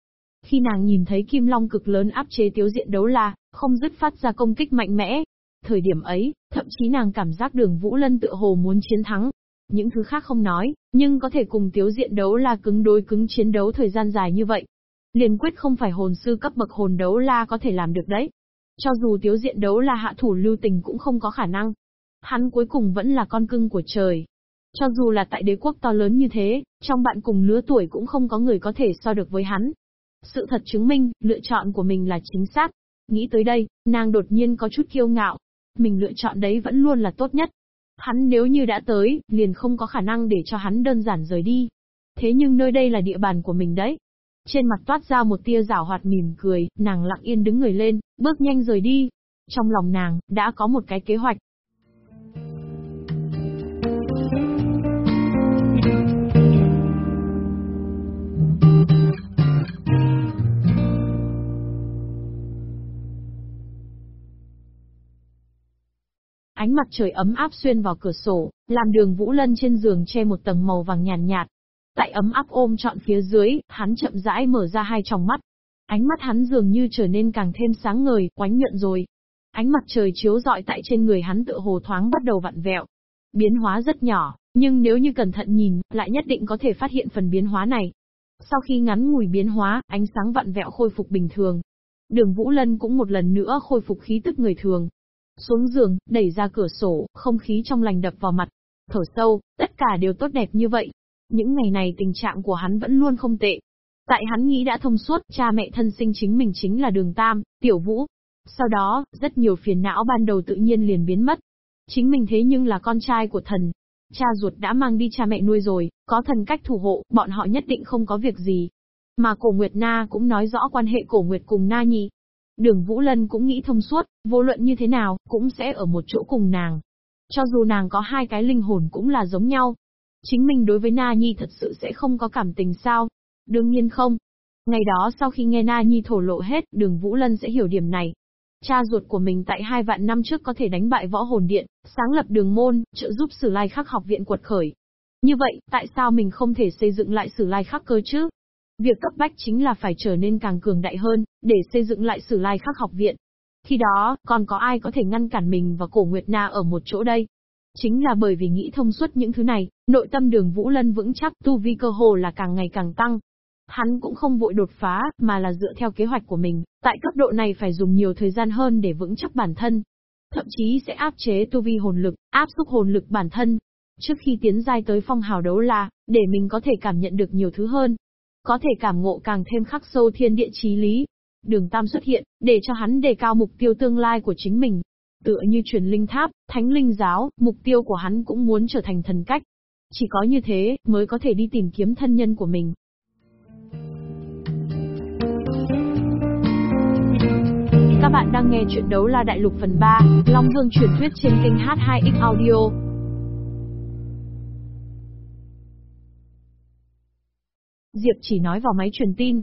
Khi nàng nhìn thấy kim long cực lớn áp chế tiếu diện đấu la, không dứt phát ra công kích mạnh mẽ. Thời điểm ấy, thậm chí nàng cảm giác đường Vũ Lân tựa hồ muốn chiến thắng. Những thứ khác không nói, nhưng có thể cùng tiếu diện đấu la cứng đối cứng chiến đấu thời gian dài như vậy. Liền quyết không phải hồn sư cấp bậc hồn đấu la có thể làm được đấy. Cho dù tiếu diện đấu la hạ thủ lưu tình cũng không có khả năng. Hắn cuối cùng vẫn là con cưng của trời. Cho dù là tại đế quốc to lớn như thế, trong bạn cùng lứa tuổi cũng không có người có thể so được với hắn. Sự thật chứng minh, lựa chọn của mình là chính xác. Nghĩ tới đây, nàng đột nhiên có chút kiêu ngạo. Mình lựa chọn đấy vẫn luôn là tốt nhất. Hắn nếu như đã tới, liền không có khả năng để cho hắn đơn giản rời đi. Thế nhưng nơi đây là địa bàn của mình đấy. Trên mặt toát ra một tia rảo hoạt mỉm cười, nàng lặng yên đứng người lên, bước nhanh rời đi. Trong lòng nàng, đã có một cái kế hoạch. Ánh mặt trời ấm áp xuyên vào cửa sổ, làm đường Vũ Lân trên giường che một tầng màu vàng nhàn nhạt, nhạt, Tại ấm áp ôm trọn phía dưới, hắn chậm rãi mở ra hai tròng mắt. Ánh mắt hắn dường như trở nên càng thêm sáng ngời, quánh nhuận rồi. Ánh mặt trời chiếu rọi tại trên người hắn tựa hồ thoáng bắt đầu vặn vẹo. Biến hóa rất nhỏ, nhưng nếu như cẩn thận nhìn, lại nhất định có thể phát hiện phần biến hóa này. Sau khi ngắn ngủi biến hóa, ánh sáng vặn vẹo khôi phục bình thường. Đường Vũ Lân cũng một lần nữa khôi phục khí tức người thường. Xuống giường, đẩy ra cửa sổ, không khí trong lành đập vào mặt. Thở sâu, tất cả đều tốt đẹp như vậy, những ngày này tình trạng của hắn vẫn luôn không tệ. Tại hắn nghĩ đã thông suốt, cha mẹ thân sinh chính mình chính là đường Tam, Tiểu Vũ. Sau đó, rất nhiều phiền não ban đầu tự nhiên liền biến mất. Chính mình thế nhưng là con trai của thần. Cha ruột đã mang đi cha mẹ nuôi rồi, có thần cách thủ hộ, bọn họ nhất định không có việc gì. Mà cổ Nguyệt Na cũng nói rõ quan hệ cổ Nguyệt cùng Na Nhi. Đường Vũ Lân cũng nghĩ thông suốt, vô luận như thế nào, cũng sẽ ở một chỗ cùng nàng. Cho dù nàng có hai cái linh hồn cũng là giống nhau, Chính mình đối với Na Nhi thật sự sẽ không có cảm tình sao? Đương nhiên không. Ngày đó sau khi nghe Na Nhi thổ lộ hết, đường Vũ Lân sẽ hiểu điểm này. Cha ruột của mình tại hai vạn năm trước có thể đánh bại võ hồn điện, sáng lập đường môn, trợ giúp Sử Lai Khắc học viện quật khởi. Như vậy, tại sao mình không thể xây dựng lại Sử Lai Khắc cơ chứ? Việc cấp bách chính là phải trở nên càng cường đại hơn, để xây dựng lại Sử Lai Khắc học viện. Khi đó, còn có ai có thể ngăn cản mình và cổ Nguyệt Na ở một chỗ đây? Chính là bởi vì nghĩ thông suốt những thứ này, nội tâm đường Vũ Lân vững chắc tu vi cơ hồ là càng ngày càng tăng. Hắn cũng không vội đột phá, mà là dựa theo kế hoạch của mình, tại cấp độ này phải dùng nhiều thời gian hơn để vững chắc bản thân. Thậm chí sẽ áp chế tu vi hồn lực, áp xúc hồn lực bản thân. Trước khi tiến giai tới phong hào đấu la, để mình có thể cảm nhận được nhiều thứ hơn. Có thể cảm ngộ càng thêm khắc sâu thiên địa trí lý. Đường Tam xuất hiện, để cho hắn đề cao mục tiêu tương lai của chính mình. Tựa như truyền linh tháp, thánh linh giáo, mục tiêu của hắn cũng muốn trở thành thần cách. Chỉ có như thế, mới có thể đi tìm kiếm thân nhân của mình. Các bạn đang nghe chuyện đấu la đại lục phần 3, Long Vương truyền thuyết trên kênh H2X Audio. Diệp chỉ nói vào máy truyền tin.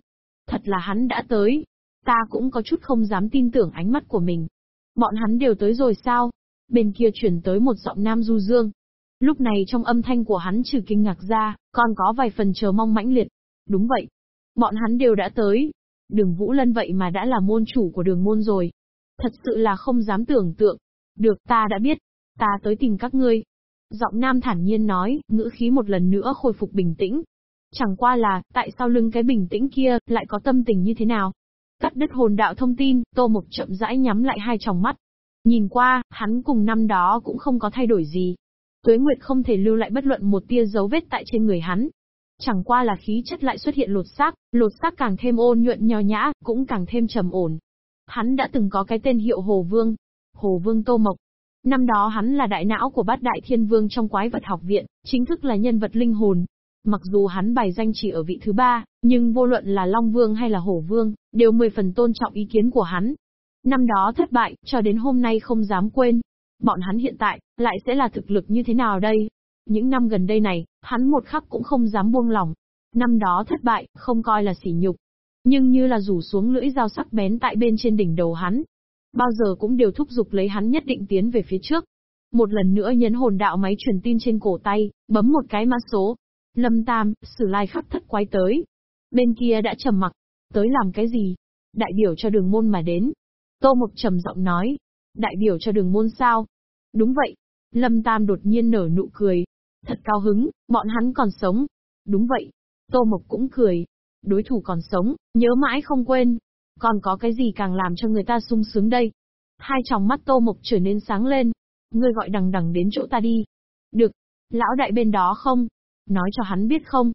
Thật là hắn đã tới. Ta cũng có chút không dám tin tưởng ánh mắt của mình. Bọn hắn đều tới rồi sao? Bên kia chuyển tới một giọng nam du dương. Lúc này trong âm thanh của hắn trừ kinh ngạc ra, còn có vài phần chờ mong mãnh liệt. Đúng vậy. Bọn hắn đều đã tới. Đường Vũ Lân vậy mà đã là môn chủ của đường môn rồi. Thật sự là không dám tưởng tượng. Được, ta đã biết. Ta tới tìm các ngươi. Giọng nam thản nhiên nói, ngữ khí một lần nữa khôi phục bình tĩnh. Chẳng qua là, tại sao lưng cái bình tĩnh kia, lại có tâm tình như thế nào? Cắt đứt hồn đạo thông tin, Tô Mộc chậm rãi nhắm lại hai tròng mắt. Nhìn qua, hắn cùng năm đó cũng không có thay đổi gì. Tuế Nguyệt không thể lưu lại bất luận một tia dấu vết tại trên người hắn. Chẳng qua là khí chất lại xuất hiện lột xác, lột xác càng thêm ôn nhuận nho nhã, cũng càng thêm trầm ổn. Hắn đã từng có cái tên hiệu Hồ Vương. Hồ Vương Tô Mộc. Năm đó hắn là đại não của bát đại thiên vương trong quái vật học viện, chính thức là nhân vật linh hồn, Mặc dù hắn bài danh chỉ ở vị thứ ba, nhưng vô luận là Long Vương hay là Hổ Vương, đều mười phần tôn trọng ý kiến của hắn. Năm đó thất bại, cho đến hôm nay không dám quên. Bọn hắn hiện tại, lại sẽ là thực lực như thế nào đây? Những năm gần đây này, hắn một khắc cũng không dám buông lòng. Năm đó thất bại, không coi là sỉ nhục. Nhưng như là rủ xuống lưỡi dao sắc bén tại bên trên đỉnh đầu hắn. Bao giờ cũng đều thúc giục lấy hắn nhất định tiến về phía trước. Một lần nữa nhấn hồn đạo máy truyền tin trên cổ tay, bấm một cái mã số, Lâm Tam, Sử Lai khắc thất quái tới. Bên kia đã trầm mặc. Tới làm cái gì? Đại biểu cho đường môn mà đến. Tô Mộc trầm giọng nói. Đại biểu cho đường môn sao? Đúng vậy. Lâm Tam đột nhiên nở nụ cười. Thật cao hứng, bọn hắn còn sống. Đúng vậy. Tô Mộc cũng cười. Đối thủ còn sống, nhớ mãi không quên. Còn có cái gì càng làm cho người ta sung sướng đây? Hai tròng mắt Tô Mộc trở nên sáng lên. Ngươi gọi đằng đằng đến chỗ ta đi. Được. Lão đại bên đó không? Nói cho hắn biết không?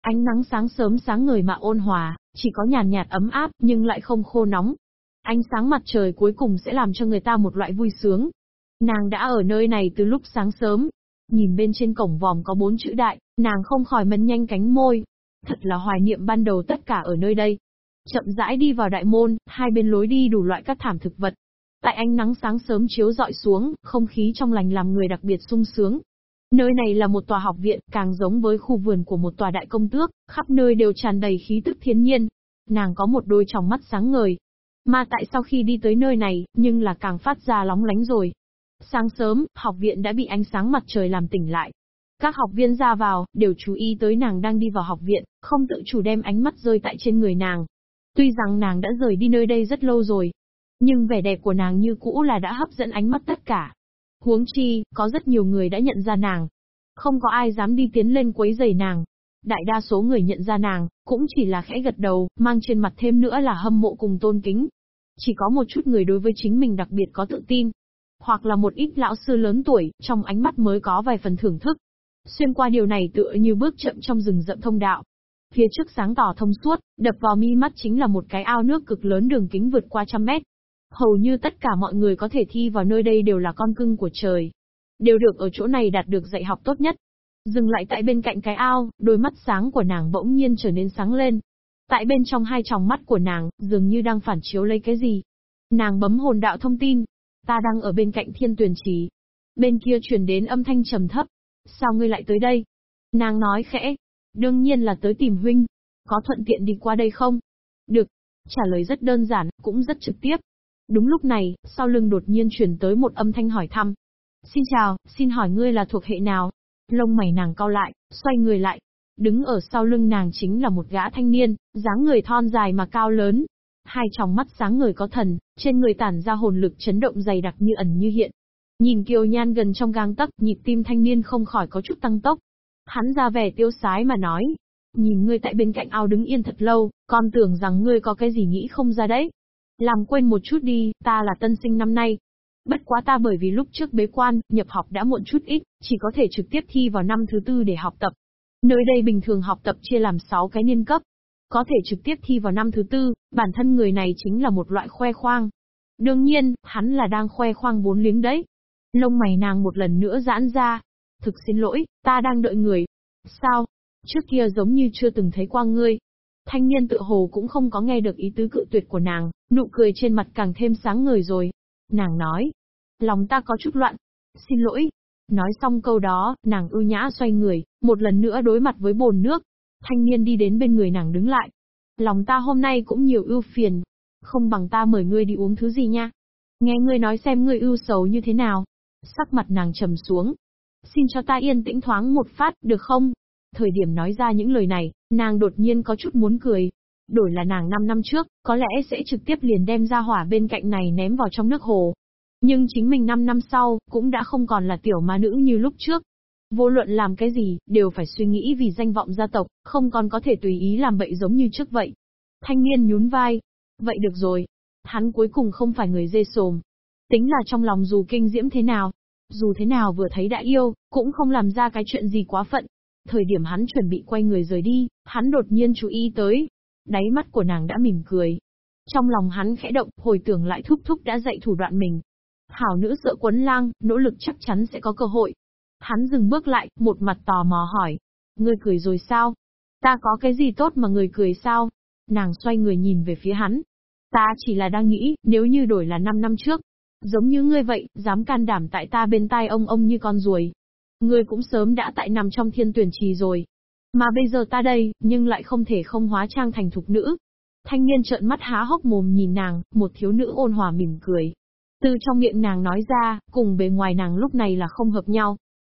Ánh nắng sáng sớm sáng người mà ôn hòa, chỉ có nhàn nhạt, nhạt ấm áp nhưng lại không khô nóng. Ánh sáng mặt trời cuối cùng sẽ làm cho người ta một loại vui sướng. Nàng đã ở nơi này từ lúc sáng sớm, Nhìn bên trên cổng vòm có bốn chữ đại, nàng không khỏi mấn nhanh cánh môi. Thật là hoài niệm ban đầu tất cả ở nơi đây. Chậm rãi đi vào đại môn, hai bên lối đi đủ loại các thảm thực vật. Tại ánh nắng sáng sớm chiếu dọi xuống, không khí trong lành làm người đặc biệt sung sướng. Nơi này là một tòa học viện, càng giống với khu vườn của một tòa đại công tước, khắp nơi đều tràn đầy khí tức thiên nhiên. Nàng có một đôi tròng mắt sáng ngời. Mà tại sau khi đi tới nơi này, nhưng là càng phát ra lóng lánh rồi. Sáng sớm, học viện đã bị ánh sáng mặt trời làm tỉnh lại. Các học viên ra vào, đều chú ý tới nàng đang đi vào học viện, không tự chủ đem ánh mắt rơi tại trên người nàng. Tuy rằng nàng đã rời đi nơi đây rất lâu rồi, nhưng vẻ đẹp của nàng như cũ là đã hấp dẫn ánh mắt tất cả. Huống chi, có rất nhiều người đã nhận ra nàng. Không có ai dám đi tiến lên quấy rầy nàng. Đại đa số người nhận ra nàng, cũng chỉ là khẽ gật đầu, mang trên mặt thêm nữa là hâm mộ cùng tôn kính. Chỉ có một chút người đối với chính mình đặc biệt có tự tin, hoặc là một ít lão sư lớn tuổi, trong ánh mắt mới có vài phần thưởng thức. Xuyên qua điều này tựa như bước chậm trong rừng rậm thông đạo. Phía trước sáng tỏ thông suốt, đập vào mi mắt chính là một cái ao nước cực lớn đường kính vượt qua trăm mét. Hầu như tất cả mọi người có thể thi vào nơi đây đều là con cưng của trời. Đều được ở chỗ này đạt được dạy học tốt nhất. Dừng lại tại bên cạnh cái ao, đôi mắt sáng của nàng bỗng nhiên trở nên sáng lên. Tại bên trong hai tròng mắt của nàng, dường như đang phản chiếu lấy cái gì. Nàng bấm hồn đạo thông tin, Ta đang ở bên cạnh thiên tuyển trí Bên kia truyền đến âm thanh trầm thấp. Sao ngươi lại tới đây? Nàng nói khẽ. Đương nhiên là tới tìm huynh. Có thuận tiện đi qua đây không? Được. Trả lời rất đơn giản, cũng rất trực tiếp. Đúng lúc này, sau lưng đột nhiên truyền tới một âm thanh hỏi thăm. Xin chào, xin hỏi ngươi là thuộc hệ nào? Lông mày nàng cau lại, xoay người lại. Đứng ở sau lưng nàng chính là một gã thanh niên, dáng người thon dài mà cao lớn, Hai tròng mắt sáng người có thần, trên người tản ra hồn lực chấn động dày đặc như ẩn như hiện. Nhìn kiều nhan gần trong gang tấc, nhịp tim thanh niên không khỏi có chút tăng tốc. Hắn ra vẻ tiêu sái mà nói. Nhìn ngươi tại bên cạnh ao đứng yên thật lâu, con tưởng rằng ngươi có cái gì nghĩ không ra đấy. Làm quên một chút đi, ta là tân sinh năm nay. Bất quá ta bởi vì lúc trước bế quan, nhập học đã muộn chút ít, chỉ có thể trực tiếp thi vào năm thứ tư để học tập. Nơi đây bình thường học tập chia làm 6 cái niên cấp. Có thể trực tiếp thi vào năm thứ tư, bản thân người này chính là một loại khoe khoang. Đương nhiên, hắn là đang khoe khoang bốn liếng đấy. Lông mày nàng một lần nữa giãn ra. Thực xin lỗi, ta đang đợi người. Sao? Trước kia giống như chưa từng thấy qua ngươi. Thanh niên tự hồ cũng không có nghe được ý tứ cự tuyệt của nàng, nụ cười trên mặt càng thêm sáng ngời rồi. Nàng nói, lòng ta có chút loạn. Xin lỗi. Nói xong câu đó, nàng ưu nhã xoay người, một lần nữa đối mặt với bồn nước. Thanh niên đi đến bên người nàng đứng lại. Lòng ta hôm nay cũng nhiều ưu phiền. Không bằng ta mời ngươi đi uống thứ gì nha. Nghe ngươi nói xem ngươi ưu sầu như thế nào. Sắc mặt nàng trầm xuống. Xin cho ta yên tĩnh thoáng một phát, được không? Thời điểm nói ra những lời này, nàng đột nhiên có chút muốn cười. Đổi là nàng 5 năm trước, có lẽ sẽ trực tiếp liền đem ra hỏa bên cạnh này ném vào trong nước hồ. Nhưng chính mình 5 năm sau, cũng đã không còn là tiểu ma nữ như lúc trước. Vô luận làm cái gì, đều phải suy nghĩ vì danh vọng gia tộc, không còn có thể tùy ý làm bậy giống như trước vậy. Thanh niên nhún vai. Vậy được rồi. Hắn cuối cùng không phải người dê sồm. Tính là trong lòng dù kinh diễm thế nào, dù thế nào vừa thấy đã yêu, cũng không làm ra cái chuyện gì quá phận. Thời điểm hắn chuẩn bị quay người rời đi, hắn đột nhiên chú ý tới. Đáy mắt của nàng đã mỉm cười. Trong lòng hắn khẽ động, hồi tưởng lại thúc thúc đã dạy thủ đoạn mình. Hảo nữ sợ quấn lang, nỗ lực chắc chắn sẽ có cơ hội. Hắn dừng bước lại, một mặt tò mò hỏi. Ngươi cười rồi sao? Ta có cái gì tốt mà người cười sao? Nàng xoay người nhìn về phía hắn. Ta chỉ là đang nghĩ, nếu như đổi là 5 năm trước. Giống như ngươi vậy, dám can đảm tại ta bên tai ông ông như con ruồi. Ngươi cũng sớm đã tại nằm trong thiên tuyển trì rồi. Mà bây giờ ta đây, nhưng lại không thể không hóa trang thành thục nữ. Thanh niên trợn mắt há hốc mồm nhìn nàng, một thiếu nữ ôn hòa mỉm cười. Từ trong miệng nàng nói ra, cùng bề ngoài nàng lúc này là không hợp nhau.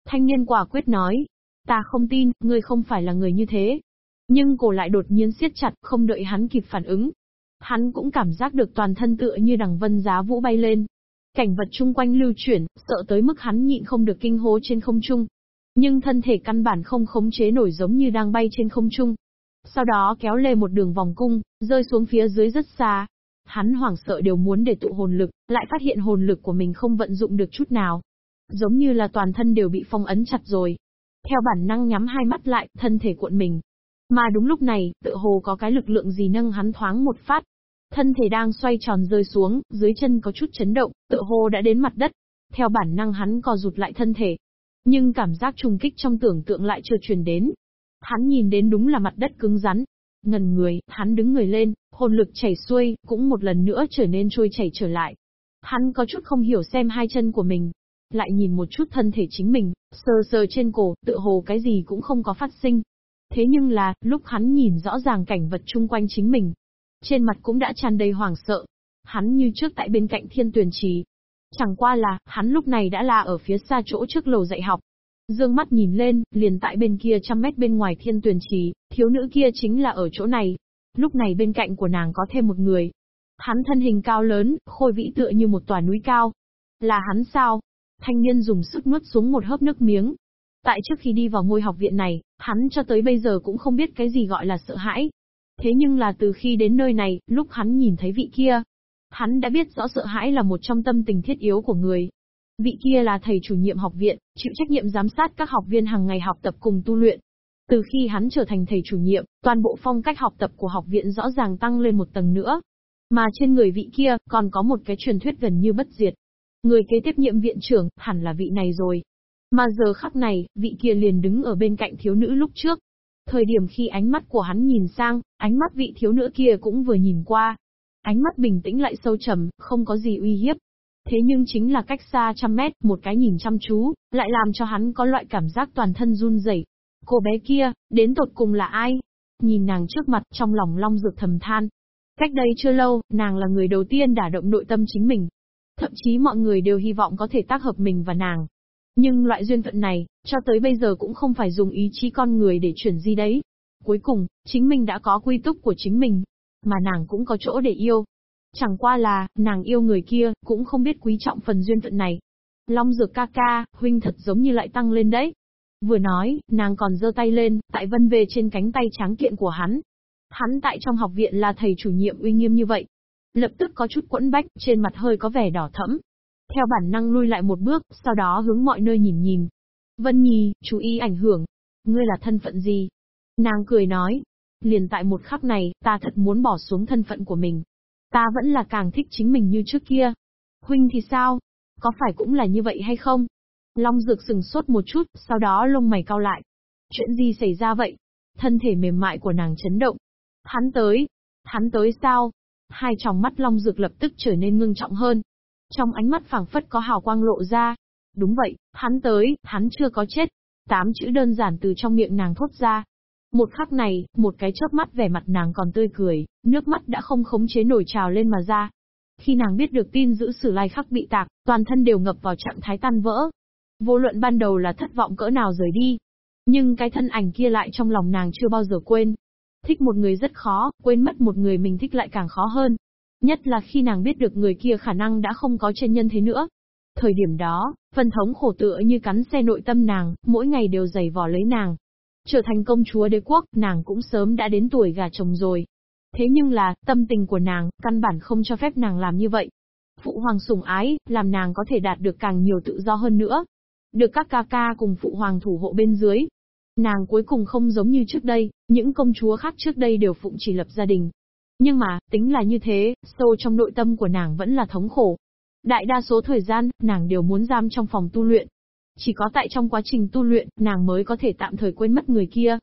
Thanh niên quả quyết nói, ta không tin, ngươi không phải là người như thế. Nhưng cổ lại đột nhiên siết chặt, không đợi hắn kịp phản ứng. Hắn cũng cảm giác được toàn thân tựa như đằng vân giá vũ bay lên. Cảnh vật chung quanh lưu chuyển, sợ tới mức hắn nhịn không được kinh hố trên không trung. Nhưng thân thể căn bản không khống chế nổi giống như đang bay trên không trung. Sau đó kéo lê một đường vòng cung, rơi xuống phía dưới rất xa. Hắn hoảng sợ đều muốn để tụ hồn lực, lại phát hiện hồn lực của mình không vận dụng được chút nào. Giống như là toàn thân đều bị phong ấn chặt rồi. Theo bản năng nhắm hai mắt lại, thân thể cuộn mình. Mà đúng lúc này, tự hồ có cái lực lượng gì nâng hắn thoáng một phát, Thân thể đang xoay tròn rơi xuống, dưới chân có chút chấn động, tựa hồ đã đến mặt đất. Theo bản năng hắn co rụt lại thân thể. Nhưng cảm giác trùng kích trong tưởng tượng lại chưa truyền đến. Hắn nhìn đến đúng là mặt đất cứng rắn. Ngần người, hắn đứng người lên, hồn lực chảy xuôi, cũng một lần nữa trở nên trôi chảy trở lại. Hắn có chút không hiểu xem hai chân của mình. Lại nhìn một chút thân thể chính mình, sờ sờ trên cổ, tựa hồ cái gì cũng không có phát sinh. Thế nhưng là, lúc hắn nhìn rõ ràng cảnh vật chung quanh chính mình, trên mặt cũng đã tràn đầy hoảng sợ. Hắn như trước tại bên cạnh thiên tuyển trì. Chẳng qua là, hắn lúc này đã là ở phía xa chỗ trước lầu dạy học. Dương mắt nhìn lên, liền tại bên kia trăm mét bên ngoài thiên tuyển trì, thiếu nữ kia chính là ở chỗ này. Lúc này bên cạnh của nàng có thêm một người. Hắn thân hình cao lớn, khôi vĩ tựa như một tòa núi cao. Là hắn sao? Thanh niên dùng sức nuốt xuống một hớp nước miếng. Tại trước khi đi vào ngôi học viện này, hắn cho tới bây giờ cũng không biết cái gì gọi là sợ hãi. Thế nhưng là từ khi đến nơi này, lúc hắn nhìn thấy vị kia, hắn đã biết rõ sợ hãi là một trong tâm tình thiết yếu của người. Vị kia là thầy chủ nhiệm học viện, chịu trách nhiệm giám sát các học viên hàng ngày học tập cùng tu luyện. Từ khi hắn trở thành thầy chủ nhiệm, toàn bộ phong cách học tập của học viện rõ ràng tăng lên một tầng nữa. Mà trên người vị kia, còn có một cái truyền thuyết gần như bất diệt. Người kế tiếp nhiệm viện trưởng, hẳn là vị này rồi. Mà giờ khắc này, vị kia liền đứng ở bên cạnh thiếu nữ lúc trước, Thời điểm khi ánh mắt của hắn nhìn sang, ánh mắt vị thiếu nữ kia cũng vừa nhìn qua. Ánh mắt bình tĩnh lại sâu trầm, không có gì uy hiếp. Thế nhưng chính là cách xa trăm mét, một cái nhìn chăm chú, lại làm cho hắn có loại cảm giác toàn thân run rẩy. Cô bé kia, đến tột cùng là ai? Nhìn nàng trước mặt, trong lòng long dược thầm than. Cách đây chưa lâu, nàng là người đầu tiên đả động nội tâm chính mình. Thậm chí mọi người đều hy vọng có thể tác hợp mình và nàng. Nhưng loại duyên phận này, cho tới bây giờ cũng không phải dùng ý chí con người để chuyển di đấy. Cuối cùng, chính mình đã có quy túc của chính mình, mà nàng cũng có chỗ để yêu. Chẳng qua là, nàng yêu người kia, cũng không biết quý trọng phần duyên phận này. Long dược ca ca, huynh thật giống như lại tăng lên đấy. Vừa nói, nàng còn giơ tay lên, tại vân về trên cánh tay trắng kiện của hắn. Hắn tại trong học viện là thầy chủ nhiệm uy nghiêm như vậy. lập tức có chút quẫn bách, trên mặt hơi có vẻ đỏ thẫm. Theo bản năng lui lại một bước, sau đó hướng mọi nơi nhìn nhìn. Vân Nhi, chú ý ảnh hưởng. Ngươi là thân phận gì? Nàng cười nói. Liền tại một khắc này, ta thật muốn bỏ xuống thân phận của mình. Ta vẫn là càng thích chính mình như trước kia. Huynh thì sao? Có phải cũng là như vậy hay không? Long Dược sừng sốt một chút, sau đó lông mày cau lại. Chuyện gì xảy ra vậy? Thân thể mềm mại của nàng chấn động. Hắn tới. Hắn tới sao? Hai tròng mắt Long Dược lập tức trở nên ngưng trọng hơn. Trong ánh mắt phảng phất có hào quang lộ ra. Đúng vậy, hắn tới, hắn chưa có chết. Tám chữ đơn giản từ trong miệng nàng thốt ra. Một khắc này, một cái chớp mắt vẻ mặt nàng còn tươi cười, nước mắt đã không khống chế nổi trào lên mà ra. Khi nàng biết được tin giữ sử lai khắc bị tạc, toàn thân đều ngập vào trạng thái tan vỡ. Vô luận ban đầu là thất vọng cỡ nào rời đi. Nhưng cái thân ảnh kia lại trong lòng nàng chưa bao giờ quên. Thích một người rất khó, quên mất một người mình thích lại càng khó hơn. Nhất là khi nàng biết được người kia khả năng đã không có chân nhân thế nữa. Thời điểm đó, phần thống khổ tựa như cắn xe nội tâm nàng, mỗi ngày đều giày vò lấy nàng. Trở thành công chúa đế quốc, nàng cũng sớm đã đến tuổi gà chồng rồi. Thế nhưng là, tâm tình của nàng, căn bản không cho phép nàng làm như vậy. Phụ hoàng sủng ái, làm nàng có thể đạt được càng nhiều tự do hơn nữa. Được các ca ca cùng phụ hoàng thủ hộ bên dưới. Nàng cuối cùng không giống như trước đây, những công chúa khác trước đây đều phụng chỉ lập gia đình. Nhưng mà, tính là như thế, sâu trong nội tâm của nàng vẫn là thống khổ. Đại đa số thời gian, nàng đều muốn giam trong phòng tu luyện. Chỉ có tại trong quá trình tu luyện, nàng mới có thể tạm thời quên mất người kia.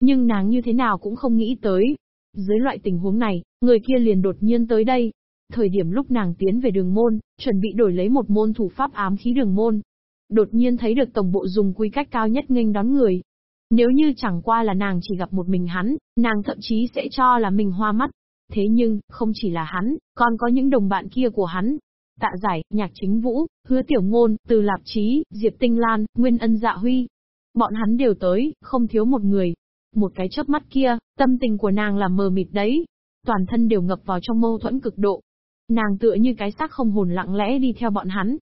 Nhưng nàng như thế nào cũng không nghĩ tới. Dưới loại tình huống này, người kia liền đột nhiên tới đây. Thời điểm lúc nàng tiến về đường môn, chuẩn bị đổi lấy một môn thủ pháp ám khí đường môn. Đột nhiên thấy được tổng bộ dùng quy cách cao nhất nghênh đón người. Nếu như chẳng qua là nàng chỉ gặp một mình hắn, nàng thậm chí sẽ cho là mình hoa mắt. Thế nhưng, không chỉ là hắn, còn có những đồng bạn kia của hắn, Tạ Giải, Nhạc Chính Vũ, Hứa Tiểu Ngôn, Từ Lạp Chí, Diệp Tinh Lan, Nguyên Ân Dạ Huy. Bọn hắn đều tới, không thiếu một người. Một cái chớp mắt kia, tâm tình của nàng là mờ mịt đấy. Toàn thân đều ngập vào trong mâu thuẫn cực độ. Nàng tựa như cái xác không hồn lặng lẽ đi theo bọn hắn.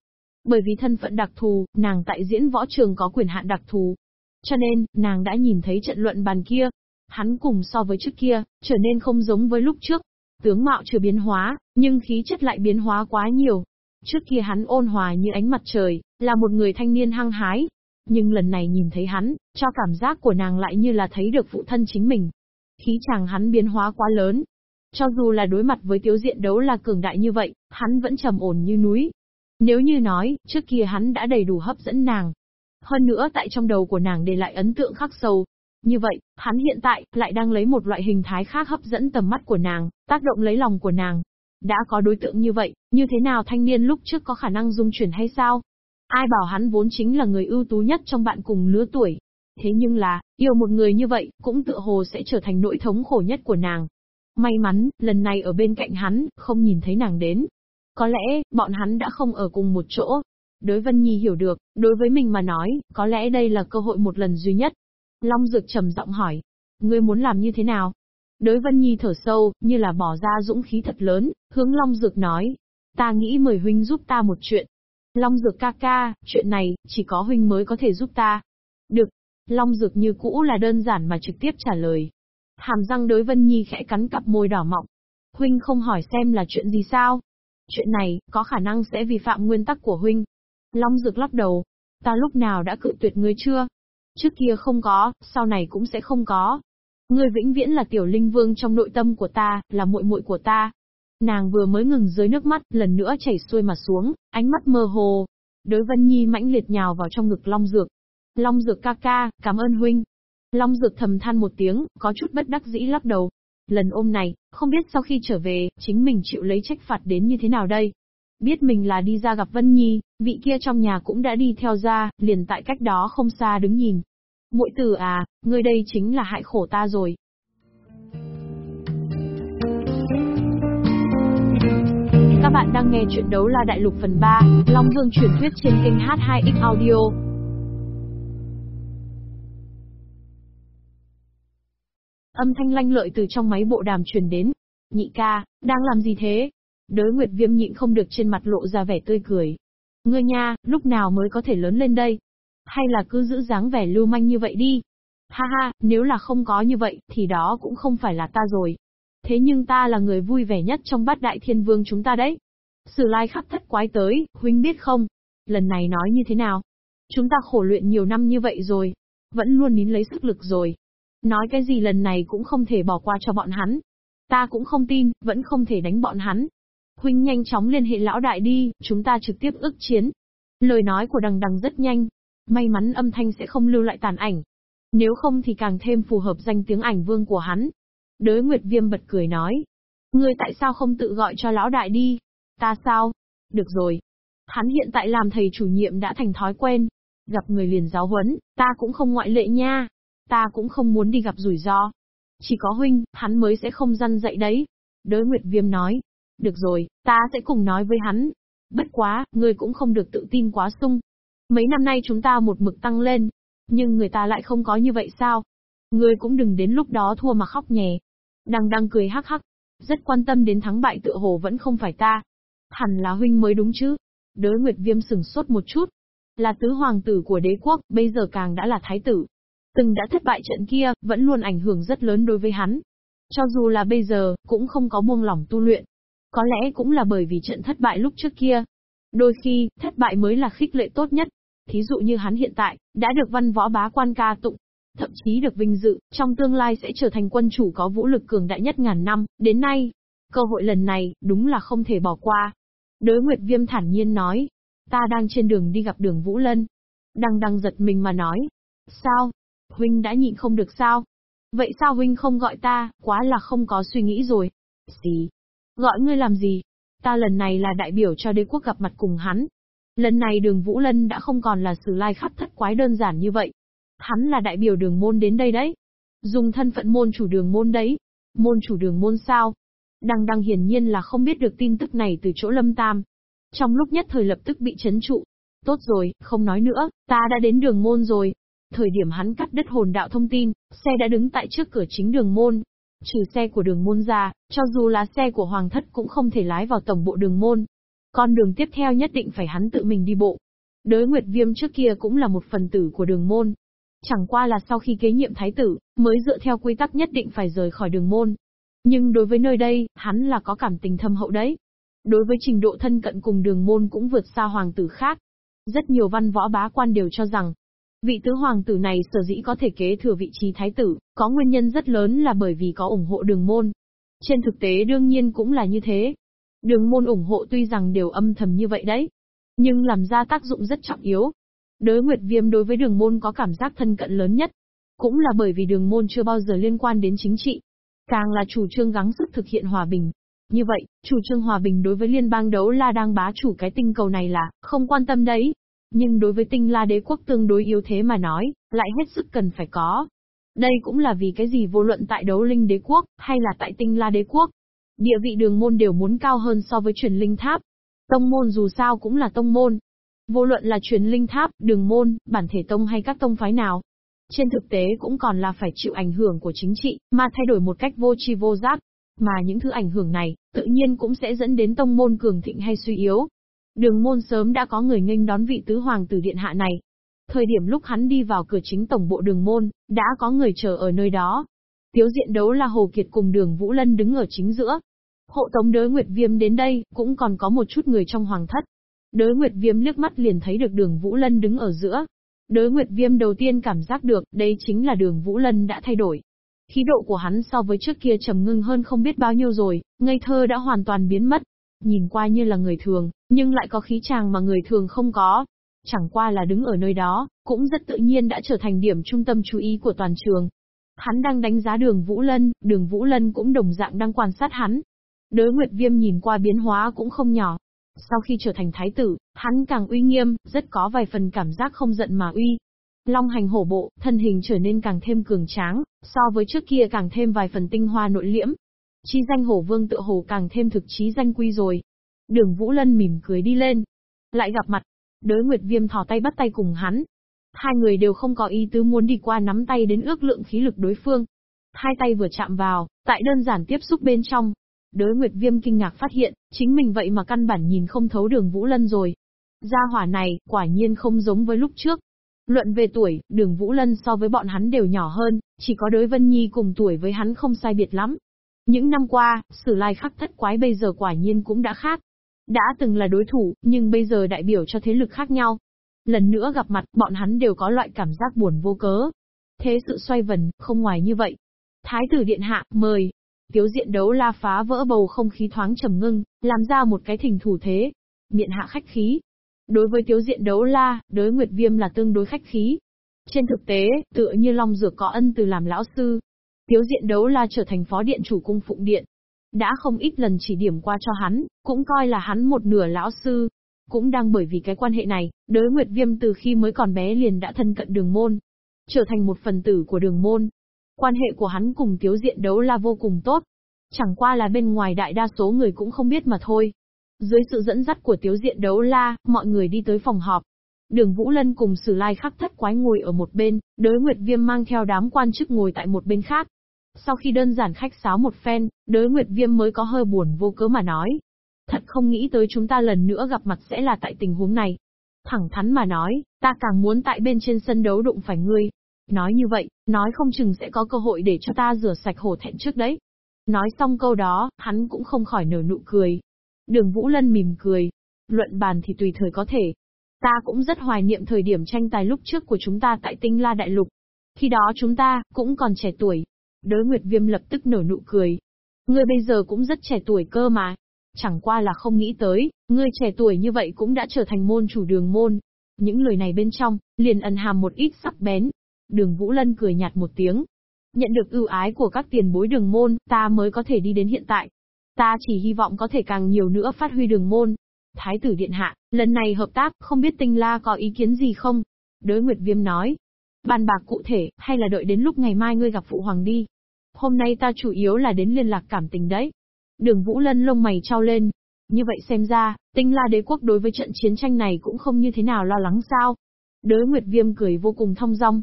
Bởi vì thân phận đặc thù, nàng tại diễn võ trường có quyền hạn đặc thù. Cho nên, nàng đã nhìn thấy trận luận bàn kia. Hắn cùng so với trước kia, trở nên không giống với lúc trước. Tướng mạo chưa biến hóa, nhưng khí chất lại biến hóa quá nhiều. Trước kia hắn ôn hòa như ánh mặt trời, là một người thanh niên hăng hái. Nhưng lần này nhìn thấy hắn, cho cảm giác của nàng lại như là thấy được phụ thân chính mình. Khí chàng hắn biến hóa quá lớn. Cho dù là đối mặt với tiếu diện đấu là cường đại như vậy, hắn vẫn trầm ổn như núi. Nếu như nói, trước kia hắn đã đầy đủ hấp dẫn nàng. Hơn nữa tại trong đầu của nàng để lại ấn tượng khắc sâu, như vậy, hắn hiện tại, lại đang lấy một loại hình thái khác hấp dẫn tầm mắt của nàng, tác động lấy lòng của nàng. Đã có đối tượng như vậy, như thế nào thanh niên lúc trước có khả năng dung chuyển hay sao? Ai bảo hắn vốn chính là người ưu tú nhất trong bạn cùng lứa tuổi. Thế nhưng là, yêu một người như vậy, cũng tự hồ sẽ trở thành nỗi thống khổ nhất của nàng. May mắn, lần này ở bên cạnh hắn, không nhìn thấy nàng đến. Có lẽ, bọn hắn đã không ở cùng một chỗ. Đối Vân Nhi hiểu được, đối với mình mà nói, có lẽ đây là cơ hội một lần duy nhất, Long Dược trầm giọng hỏi. Ngươi muốn làm như thế nào? Đới Vân Nhi thở sâu, như là bỏ ra dũng khí thật lớn, hướng Long Dược nói. Ta nghĩ mời huynh giúp ta một chuyện. Long Dược ca ca, chuyện này, chỉ có huynh mới có thể giúp ta. Được. Long Dược như cũ là đơn giản mà trực tiếp trả lời. Hàm răng đối Vân Nhi khẽ cắn cặp môi đỏ mọng. Huynh không hỏi xem là chuyện gì sao? Chuyện này, có khả năng sẽ vi phạm nguyên tắc của huynh. Long Dược lắc đầu. Ta lúc nào đã cự tuyệt ngươi chưa? Trước kia không có, sau này cũng sẽ không có. Ngươi vĩnh viễn là tiểu linh vương trong nội tâm của ta, là muội muội của ta. Nàng vừa mới ngừng dưới nước mắt, lần nữa chảy xuôi mà xuống, ánh mắt mơ hồ. Đối Vân Nhi mãnh liệt nhào vào trong ngực Long Dược. Long Dược ca ca, cảm ơn huynh. Long Dược thầm than một tiếng, có chút bất đắc dĩ lắc đầu. Lần ôm này, không biết sau khi trở về, chính mình chịu lấy trách phạt đến như thế nào đây. Biết mình là đi ra gặp Vân Nhi, vị kia trong nhà cũng đã đi theo ra, liền tại cách đó không xa đứng nhìn. Muội tử à, ngươi đây chính là hại khổ ta rồi. Các bạn đang nghe chuyện đấu la đại lục phần 3, Long Vương truyền thuyết trên kênh H2X Audio. Âm thanh lanh lợi từ trong máy bộ đàm truyền đến. Nhị ca, đang làm gì thế? Đới Nguyệt Viêm nhịn không được trên mặt lộ ra vẻ tươi cười. Ngươi nha, lúc nào mới có thể lớn lên đây? Hay là cứ giữ dáng vẻ lưu manh như vậy đi? Ha ha, nếu là không có như vậy, thì đó cũng không phải là ta rồi. Thế nhưng ta là người vui vẻ nhất trong bát đại thiên vương chúng ta đấy. Sử lai khắc thất quái tới, huynh biết không? Lần này nói như thế nào? Chúng ta khổ luyện nhiều năm như vậy rồi. Vẫn luôn nín lấy sức lực rồi. Nói cái gì lần này cũng không thể bỏ qua cho bọn hắn. Ta cũng không tin, vẫn không thể đánh bọn hắn. Huynh nhanh chóng liên hệ lão đại đi, chúng ta trực tiếp ức chiến. Lời nói của đằng đằng rất nhanh. May mắn âm thanh sẽ không lưu lại tàn ảnh. Nếu không thì càng thêm phù hợp danh tiếng ảnh vương của hắn. Đới Nguyệt Viêm bật cười nói. Ngươi tại sao không tự gọi cho lão đại đi? Ta sao? Được rồi. Hắn hiện tại làm thầy chủ nhiệm đã thành thói quen. Gặp người liền giáo huấn, ta cũng không ngoại lệ nha. Ta cũng không muốn đi gặp rủi ro. Chỉ có huynh, hắn mới sẽ không răn dậy đấy. Đới Nguyệt Viêm nói. Được rồi, ta sẽ cùng nói với hắn. Bất quá, ngươi cũng không được tự tin quá sung. Mấy năm nay chúng ta một mực tăng lên. Nhưng người ta lại không có như vậy sao? Ngươi cũng đừng đến lúc đó thua mà khóc nhè. Đằng đang cười hắc hắc. Rất quan tâm đến thắng bại tựa hồ vẫn không phải ta. Hẳn là huynh mới đúng chứ. Đới Nguyệt Viêm sừng sốt một chút. Là tứ hoàng tử của đế quốc, bây giờ càng đã là thái tử. Từng đã thất bại trận kia, vẫn luôn ảnh hưởng rất lớn đối với hắn. Cho dù là bây giờ, cũng không có buông lỏng tu luyện. Có lẽ cũng là bởi vì trận thất bại lúc trước kia. Đôi khi, thất bại mới là khích lệ tốt nhất. Thí dụ như hắn hiện tại, đã được văn võ bá quan ca tụng, thậm chí được vinh dự, trong tương lai sẽ trở thành quân chủ có vũ lực cường đại nhất ngàn năm, đến nay. Cơ hội lần này, đúng là không thể bỏ qua. Đới Nguyệt Viêm thản nhiên nói, ta đang trên đường đi gặp đường Vũ Lân. Đăng đăng giật mình mà nói, sao? Huynh đã nhịn không được sao? Vậy sao Huynh không gọi ta, quá là không có suy nghĩ rồi. Gì? Gọi ngươi làm gì? Ta lần này là đại biểu cho đế quốc gặp mặt cùng hắn. Lần này đường Vũ Lân đã không còn là sử lai khắp thất quái đơn giản như vậy. Hắn là đại biểu đường môn đến đây đấy. Dùng thân phận môn chủ đường môn đấy. Môn chủ đường môn sao? Đăng đăng hiển nhiên là không biết được tin tức này từ chỗ lâm tam. Trong lúc nhất thời lập tức bị chấn trụ. Tốt rồi, không nói nữa, ta đã đến đường môn rồi. Thời điểm hắn cắt đứt hồn đạo thông tin, xe đã đứng tại trước cửa chính đường môn. Trừ xe của đường môn ra, cho dù là xe của hoàng thất cũng không thể lái vào tổng bộ đường môn. Con đường tiếp theo nhất định phải hắn tự mình đi bộ. Đới Nguyệt Viêm trước kia cũng là một phần tử của đường môn, Chẳng qua là sau khi kế nhiệm thái tử, mới dựa theo quy tắc nhất định phải rời khỏi đường môn. Nhưng đối với nơi đây, hắn là có cảm tình thâm hậu đấy. Đối với trình độ thân cận cùng đường môn cũng vượt xa hoàng tử khác. Rất nhiều văn võ bá quan đều cho rằng, vị tứ hoàng tử này sở dĩ có thể kế thừa vị trí thái tử, có nguyên nhân rất lớn là bởi vì có ủng hộ đường môn. Trên thực tế đương nhiên cũng là như thế. Đường môn ủng hộ tuy rằng đều âm thầm như vậy đấy, nhưng làm ra tác dụng rất trọng yếu, Đới Nguyệt Viêm đối với đường môn có cảm giác thân cận lớn nhất. Cũng là bởi vì đường môn chưa bao giờ liên quan đến chính trị. Càng là chủ trương gắng sức thực hiện hòa bình. Như vậy, chủ trương hòa bình đối với liên bang đấu la đang bá chủ cái tinh cầu này là, không quan tâm đấy. Nhưng đối với tinh la đế quốc tương đối yếu thế mà nói, lại hết sức cần phải có. Đây cũng là vì cái gì vô luận tại đấu linh đế quốc, hay là tại tinh la đế quốc. Địa vị đường môn đều muốn cao hơn so với truyền linh tháp. Tông môn dù sao cũng là tông môn, Vô luận là truyền linh tháp, đường môn, bản thể tông hay các tông phái nào. Trên thực tế cũng còn là phải chịu ảnh hưởng của chính trị, mà thay đổi một cách vô tri vô giác. Mà những thứ ảnh hưởng này, tự nhiên cũng sẽ dẫn đến tông môn cường thịnh hay suy yếu. Đường môn sớm đã có người nghênh đón vị tứ hoàng tử điện hạ này. Thời điểm lúc hắn đi vào cửa chính tổng bộ đường môn, đã có người chờ ở nơi đó. Tiếu diện đấu là Hồ Kiệt cùng đường Vũ Lân đứng ở chính giữa. Hộ tống đới Nguyệt Viêm đến đây, cũng còn có một chút người trong hoàng thất. Đới Nguyệt Viêm liếc mắt liền thấy được đường Vũ Lân đứng ở giữa. Đới Nguyệt Viêm đầu tiên cảm giác được, đây chính là đường Vũ Lân đã thay đổi. Khí độ của hắn so với trước kia trầm ngưng hơn không biết bao nhiêu rồi, ngây thơ đã hoàn toàn biến mất. Nhìn qua như là người thường, nhưng lại có khí chàng mà người thường không có. Chẳng qua là đứng ở nơi đó, cũng rất tự nhiên đã trở thành điểm trung tâm chú ý của toàn trường. Hắn đang đánh giá đường Vũ Lân, đường Vũ Lân cũng đồng dạng đang quan sát hắn. Đới Nguyệt Viêm nhìn qua biến hóa cũng không nhỏ, sau khi trở thành thái tử, hắn càng uy nghiêm, rất có vài phần cảm giác không giận mà uy. Long hành hổ bộ, thân hình trở nên càng thêm cường tráng, so với trước kia càng thêm vài phần tinh hoa nội liễm. Chi danh hổ vương tự hồ càng thêm thực chí danh quy rồi. Đường Vũ Lân mỉm cười đi lên. Lại gặp mặt. Đới Nguyệt Viêm thò tay bắt tay cùng hắn. Hai người đều không có ý tứ muốn đi qua nắm tay đến ước lượng khí lực đối phương. Hai tay vừa chạm vào, tại đơn giản tiếp xúc bên trong, Đới Nguyệt Viêm kinh ngạc phát hiện, chính mình vậy mà căn bản nhìn không thấu đường Vũ Lân rồi. Gia hỏa này, quả nhiên không giống với lúc trước. Luận về tuổi, đường Vũ Lân so với bọn hắn đều nhỏ hơn, chỉ có đối Vân Nhi cùng tuổi với hắn không sai biệt lắm. Những năm qua, sử lai khắc thất quái bây giờ quả nhiên cũng đã khác. Đã từng là đối thủ, nhưng bây giờ đại biểu cho thế lực khác nhau. Lần nữa gặp mặt, bọn hắn đều có loại cảm giác buồn vô cớ. Thế sự xoay vần, không ngoài như vậy. Thái tử điện hạ, mời. Tiếu diện đấu la phá vỡ bầu không khí thoáng trầm ngưng, làm ra một cái thỉnh thủ thế. Miện hạ khách khí. Đối với tiếu diện đấu la, đối nguyệt viêm là tương đối khách khí. Trên thực tế, tựa như Long Dược có ân từ làm lão sư. Tiếu diện đấu la trở thành phó điện chủ cung phụng điện. Đã không ít lần chỉ điểm qua cho hắn, cũng coi là hắn một nửa lão sư. Cũng đang bởi vì cái quan hệ này, đới Nguyệt Viêm từ khi mới còn bé liền đã thân cận đường môn. Trở thành một phần tử của đường môn. Quan hệ của hắn cùng tiếu diện đấu la vô cùng tốt. Chẳng qua là bên ngoài đại đa số người cũng không biết mà thôi. Dưới sự dẫn dắt của tiếu diện đấu la, mọi người đi tới phòng họp. Đường Vũ Lân cùng Sử Lai khắc thất quái ngồi ở một bên, đới Nguyệt Viêm mang theo đám quan chức ngồi tại một bên khác. Sau khi đơn giản khách sáo một phen, đới Nguyệt Viêm mới có hơi buồn vô cớ mà nói. Thật không nghĩ tới chúng ta lần nữa gặp mặt sẽ là tại tình huống này. Thẳng thắn mà nói, ta càng muốn tại bên trên sân đấu đụng phải ngươi. Nói như vậy, nói không chừng sẽ có cơ hội để cho ta rửa sạch hổ thẹn trước đấy. Nói xong câu đó, hắn cũng không khỏi nở nụ cười. Đường Vũ Lân mỉm cười. Luận bàn thì tùy thời có thể. Ta cũng rất hoài niệm thời điểm tranh tài lúc trước của chúng ta tại Tinh La Đại Lục. Khi đó chúng ta, cũng còn trẻ tuổi. Đới Nguyệt Viêm lập tức nở nụ cười. Ngươi bây giờ cũng rất trẻ tuổi cơ mà. Chẳng qua là không nghĩ tới, ngươi trẻ tuổi như vậy cũng đã trở thành môn chủ đường môn. Những lời này bên trong, liền ẩn hàm một ít sắc bén. Đường Vũ Lân cười nhạt một tiếng. Nhận được ưu ái của các tiền bối đường môn, ta mới có thể đi đến hiện tại. Ta chỉ hy vọng có thể càng nhiều nữa phát huy đường môn. Thái tử Điện Hạ, lần này hợp tác, không biết tinh la có ý kiến gì không? Đới Nguyệt Viêm nói. Bàn bạc cụ thể, hay là đợi đến lúc ngày mai ngươi gặp Phụ Hoàng đi? Hôm nay ta chủ yếu là đến liên lạc cảm tình đấy. Đường Vũ Lân lông mày trao lên. Như vậy xem ra, tinh la đế quốc đối với trận chiến tranh này cũng không như thế nào lo lắng sao. Đới Nguyệt Viêm cười vô cùng thong dong.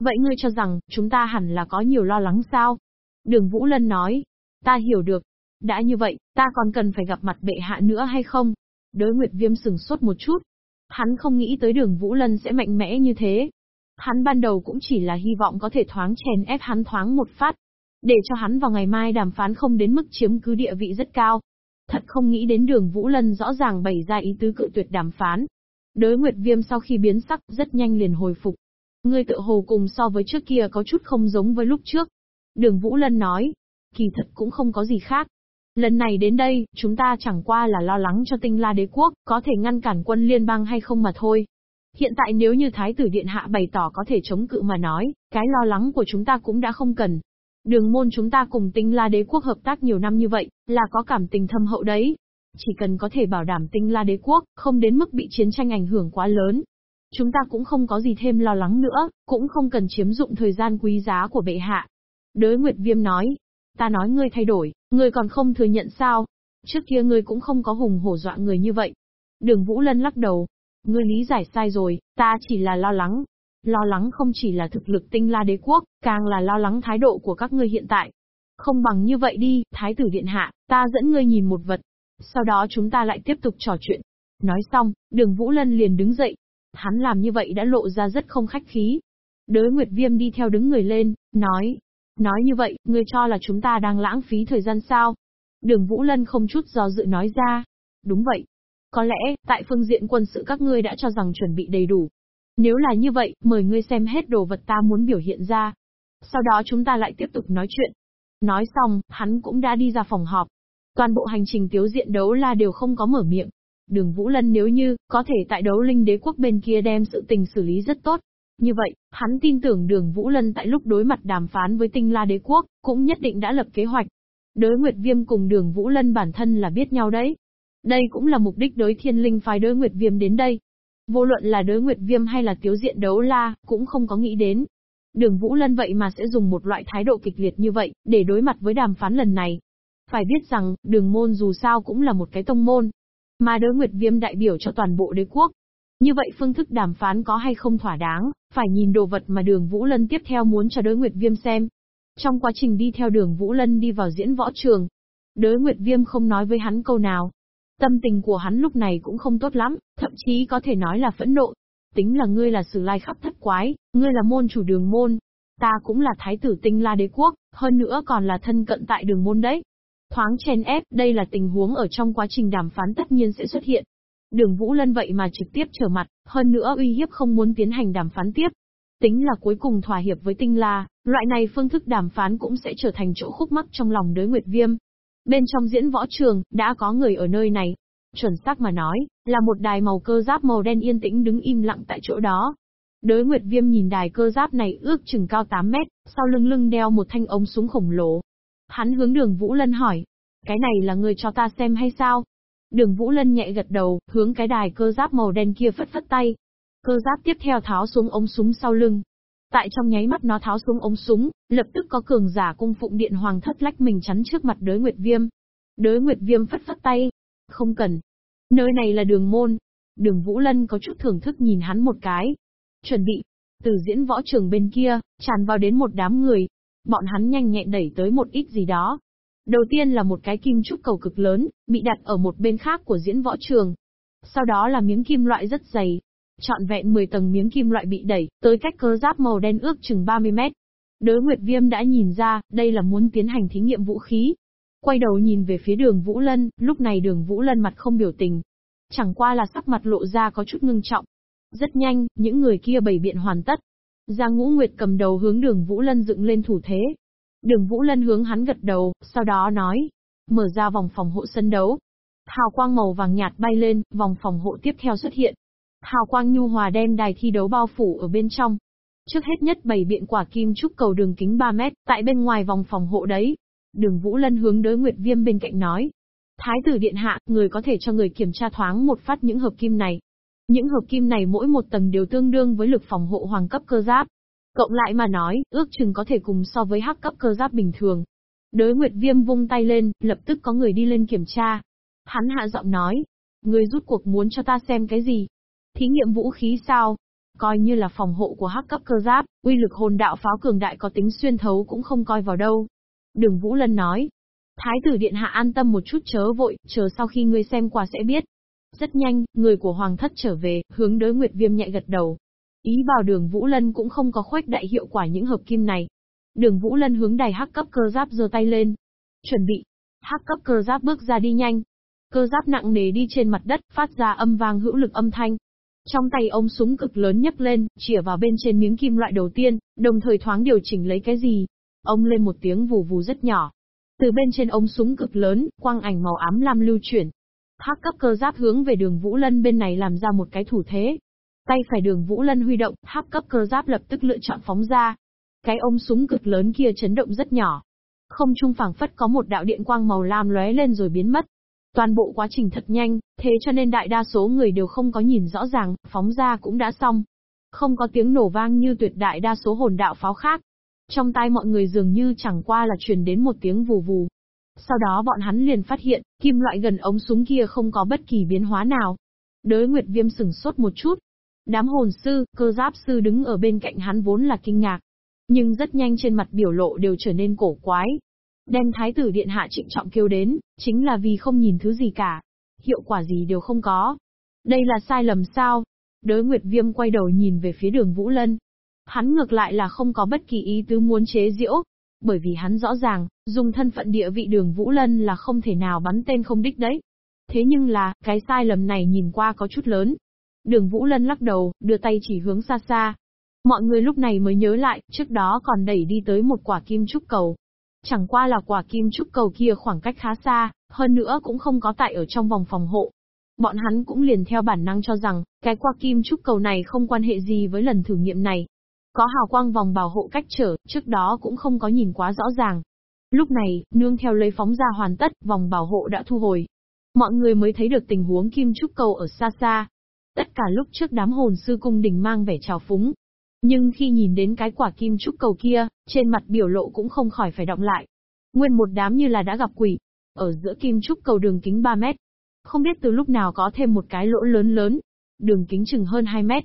Vậy ngươi cho rằng, chúng ta hẳn là có nhiều lo lắng sao? Đường Vũ Lân nói. Ta hiểu được. Đã như vậy, ta còn cần phải gặp mặt bệ hạ nữa hay không? Đới Nguyệt Viêm sừng sốt một chút. Hắn không nghĩ tới đường Vũ Lân sẽ mạnh mẽ như thế. Hắn ban đầu cũng chỉ là hy vọng có thể thoáng chèn ép hắn thoáng một phát. Để cho hắn vào ngày mai đàm phán không đến mức chiếm cứ địa vị rất cao. Thật không nghĩ đến đường Vũ Lân rõ ràng bày ra ý tứ cự tuyệt đàm phán. Đới Nguyệt Viêm sau khi biến sắc, rất nhanh liền hồi phục. Ngươi tự hồ cùng so với trước kia có chút không giống với lúc trước. Đường Vũ Lân nói. Kỳ thật cũng không có gì khác. Lần này đến đây, chúng ta chẳng qua là lo lắng cho tinh la đế quốc, có thể ngăn cản quân liên bang hay không mà thôi. Hiện tại nếu như Thái tử Điện Hạ bày tỏ có thể chống cự mà nói, cái lo lắng của chúng ta cũng đã không cần. Đường môn chúng ta cùng tinh la đế quốc hợp tác nhiều năm như vậy, là có cảm tình thâm hậu đấy. Chỉ cần có thể bảo đảm tinh la đế quốc, không đến mức bị chiến tranh ảnh hưởng quá lớn. Chúng ta cũng không có gì thêm lo lắng nữa, cũng không cần chiếm dụng thời gian quý giá của bệ hạ. Đới Nguyệt Viêm nói, ta nói ngươi thay đổi, ngươi còn không thừa nhận sao? Trước kia ngươi cũng không có hùng hổ dọa người như vậy. Đường Vũ Lân lắc đầu. Ngươi lý giải sai rồi, ta chỉ là lo lắng. Lo lắng không chỉ là thực lực tinh la đế quốc, càng là lo lắng thái độ của các ngươi hiện tại. Không bằng như vậy đi, Thái tử Điện Hạ, ta dẫn ngươi nhìn một vật. Sau đó chúng ta lại tiếp tục trò chuyện. Nói xong, đường Vũ Lân liền đứng dậy. Hắn làm như vậy đã lộ ra rất không khách khí. Đới Nguyệt Viêm đi theo đứng người lên, nói, Nói như vậy, ngươi cho là chúng ta đang lãng phí thời gian sao? Đường Vũ Lân không chút do dự nói ra. Đúng vậy. Có lẽ, tại phương diện quân sự các ngươi đã cho rằng chuẩn bị đầy đủ. Nếu là như vậy, mời ngươi xem hết đồ vật ta muốn biểu hiện ra. Sau đó chúng ta lại tiếp tục nói chuyện. Nói xong, hắn cũng đã đi ra phòng họp. Toàn bộ hành trình tiếu diện đấu la đều không có mở miệng. Đường Vũ Lân nếu như, có thể tại đấu linh đế quốc bên kia đem sự tình xử lý rất tốt, như vậy, hắn tin tưởng đường Vũ Lân tại lúc đối mặt đàm phán với tinh la đế quốc, cũng nhất định đã lập kế hoạch. Đới Nguyệt Viêm cùng đường Vũ Lân bản thân là biết nhau đấy. Đây cũng là mục đích đối thiên linh phái đới Nguyệt Viêm đến đây. Vô luận là đối Nguyệt Viêm hay là tiếu diện đấu la, cũng không có nghĩ đến. Đường Vũ Lân vậy mà sẽ dùng một loại thái độ kịch liệt như vậy, để đối mặt với đàm phán lần này. Phải biết rằng, đường môn dù sao cũng là một cái tông môn. Mà đối Nguyệt Viêm đại biểu cho toàn bộ đế quốc, như vậy phương thức đàm phán có hay không thỏa đáng, phải nhìn đồ vật mà đường Vũ Lân tiếp theo muốn cho đối Nguyệt Viêm xem. Trong quá trình đi theo đường Vũ Lân đi vào diễn võ trường, đối Nguyệt Viêm không nói với hắn câu nào. Tâm tình của hắn lúc này cũng không tốt lắm, thậm chí có thể nói là phẫn nộ. Tính là ngươi là sử lai khắp thất quái, ngươi là môn chủ đường môn. Ta cũng là thái tử tinh la đế quốc, hơn nữa còn là thân cận tại đường môn đấy. Thoáng chen ép, đây là tình huống ở trong quá trình đàm phán tất nhiên sẽ xuất hiện. Đường Vũ Lân vậy mà trực tiếp trở mặt, hơn nữa uy hiếp không muốn tiến hành đàm phán tiếp. Tính là cuối cùng thỏa hiệp với tinh la, loại này phương thức đàm phán cũng sẽ trở thành chỗ khúc mắc trong lòng đới Nguyệt Viêm. Bên trong diễn võ trường, đã có người ở nơi này. Chuẩn xác mà nói, là một đài màu cơ giáp màu đen yên tĩnh đứng im lặng tại chỗ đó. Đới Nguyệt Viêm nhìn đài cơ giáp này ước chừng cao 8 mét, sau lưng lưng đeo một thanh ống súng khổng lồ. Hắn hướng đường Vũ Lân hỏi, cái này là người cho ta xem hay sao? Đường Vũ Lân nhẹ gật đầu, hướng cái đài cơ giáp màu đen kia phất phất tay. Cơ giáp tiếp theo tháo xuống ống súng sau lưng. Tại trong nháy mắt nó tháo xuống ống súng, lập tức có cường giả cung phụng điện hoàng thất lách mình chắn trước mặt đới Nguyệt Viêm. Đới Nguyệt Viêm phất phất tay. Không cần. Nơi này là đường môn. Đường Vũ Lân có chút thưởng thức nhìn hắn một cái. Chuẩn bị. Từ diễn võ trường bên kia, tràn vào đến một đám người. Bọn hắn nhanh nhẹn đẩy tới một ít gì đó, Đầu tiên là một cái kim trúc cầu cực lớn, bị đặt ở một bên khác của diễn võ trường. Sau đó là miếng kim loại rất dày. Trọn vẹn 10 tầng miếng kim loại bị đẩy, tới cách cơ giáp màu đen ước chừng 30 mét. Đới Nguyệt Viêm đã nhìn ra, đây là muốn tiến hành thí nghiệm vũ khí. Quay đầu nhìn về phía đường Vũ Lân, lúc này đường Vũ Lân mặt không biểu tình. Chẳng qua là sắc mặt lộ ra có chút ngưng trọng. Rất nhanh, những người kia bày biện hoàn tất. Giang Ngũ Nguyệt cầm đầu hướng đường Vũ Lân dựng lên thủ thế, Đường Vũ Lân hướng hắn gật đầu, sau đó nói. Mở ra vòng phòng hộ sân đấu. Hào quang màu vàng nhạt bay lên, vòng phòng hộ tiếp theo xuất hiện. Hào quang nhu hòa đem đài thi đấu bao phủ ở bên trong. Trước hết nhất bày biện quả kim trúc cầu đường kính 3 mét, tại bên ngoài vòng phòng hộ đấy. Đường Vũ Lân hướng đối Nguyệt Viêm bên cạnh nói. Thái tử điện hạ, người có thể cho người kiểm tra thoáng một phát những hợp kim này. Những hợp kim này mỗi một tầng đều tương đương với lực phòng hộ hoàng cấp cơ giáp. Cộng lại mà nói, ước chừng có thể cùng so với hắc cấp cơ giáp bình thường. Đới Nguyệt Viêm vung tay lên, lập tức có người đi lên kiểm tra. Hắn hạ giọng nói, người rút cuộc muốn cho ta xem cái gì? Thí nghiệm vũ khí sao? Coi như là phòng hộ của hắc cấp cơ giáp, uy lực hồn đạo pháo cường đại có tính xuyên thấu cũng không coi vào đâu. Đường Vũ Lân nói, Thái tử Điện Hạ an tâm một chút chớ vội, chờ sau khi ngươi xem qua sẽ biết. Rất nhanh, người của Hoàng thất trở về, hướng đối Nguyệt Viêm nhạy gật đầu. Ý bảo đường Vũ Lân cũng không có khuếch đại hiệu quả những hợp kim này. Đường Vũ Lân hướng đài hắc cấp cơ giáp giơ tay lên. Chuẩn bị. Hắc cấp cơ giáp bước ra đi nhanh. Cơ giáp nặng nề đi trên mặt đất, phát ra âm vang hữu lực âm thanh. Trong tay ông súng cực lớn nhấc lên, chĩa vào bên trên miếng kim loại đầu tiên, đồng thời thoáng điều chỉnh lấy cái gì. Ông lên một tiếng vù vù rất nhỏ. Từ bên trên ống súng cực lớn, quang ảnh màu ám lam lưu chuyển. Thác cấp cơ giáp hướng về đường Vũ Lân bên này làm ra một cái thủ thế, Tay phải đường Vũ Lân huy động, tháp cấp cơ giáp lập tức lựa chọn phóng ra. Cái ống súng cực lớn kia chấn động rất nhỏ. Không trung phẳng phất có một đạo điện quang màu lam lóe lên rồi biến mất. Toàn bộ quá trình thật nhanh, thế cho nên đại đa số người đều không có nhìn rõ ràng, phóng ra cũng đã xong. Không có tiếng nổ vang như tuyệt đại đa số hồn đạo pháo khác. Trong tai mọi người dường như chẳng qua là truyền đến một tiếng vù vù. Sau đó bọn hắn liền phát hiện, kim loại gần ống súng kia không có bất kỳ biến hóa nào. Đới Nguyệt Viêm sừng sốt một chút, Đám hồn sư, cơ giáp sư đứng ở bên cạnh hắn vốn là kinh ngạc. Nhưng rất nhanh trên mặt biểu lộ đều trở nên cổ quái. Đem thái tử điện hạ trịnh trọng kêu đến, chính là vì không nhìn thứ gì cả. Hiệu quả gì đều không có. Đây là sai lầm sao? Đới Nguyệt Viêm quay đầu nhìn về phía đường Vũ Lân. Hắn ngược lại là không có bất kỳ ý tứ muốn chế diễu. Bởi vì hắn rõ ràng, dùng thân phận địa vị đường Vũ Lân là không thể nào bắn tên không đích đấy. Thế nhưng là, cái sai lầm này nhìn qua có chút lớn. Đường Vũ Lân lắc đầu, đưa tay chỉ hướng xa xa. Mọi người lúc này mới nhớ lại, trước đó còn đẩy đi tới một quả kim trúc cầu. Chẳng qua là quả kim trúc cầu kia khoảng cách khá xa, hơn nữa cũng không có tại ở trong vòng phòng hộ. Bọn hắn cũng liền theo bản năng cho rằng, cái quả kim trúc cầu này không quan hệ gì với lần thử nghiệm này. Có hào quang vòng bảo hộ cách trở, trước đó cũng không có nhìn quá rõ ràng. Lúc này, nương theo lấy phóng ra hoàn tất, vòng bảo hộ đã thu hồi. Mọi người mới thấy được tình huống kim trúc cầu ở xa xa, Tất cả lúc trước đám hồn sư cung đình mang vẻ trào phúng. Nhưng khi nhìn đến cái quả kim trúc cầu kia, trên mặt biểu lộ cũng không khỏi phải động lại. Nguyên một đám như là đã gặp quỷ. Ở giữa kim trúc cầu đường kính 3 mét. Không biết từ lúc nào có thêm một cái lỗ lớn lớn. Đường kính chừng hơn 2 mét.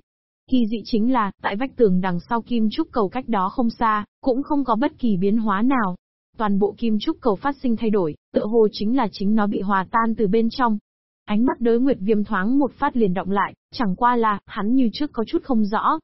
Kỳ dị chính là, tại vách tường đằng sau kim trúc cầu cách đó không xa, cũng không có bất kỳ biến hóa nào. Toàn bộ kim trúc cầu phát sinh thay đổi, tựa hồ chính là chính nó bị hòa tan từ bên trong. Ánh mắt đới nguyệt viêm thoáng một phát liền động lại, chẳng qua là, hắn như trước có chút không rõ.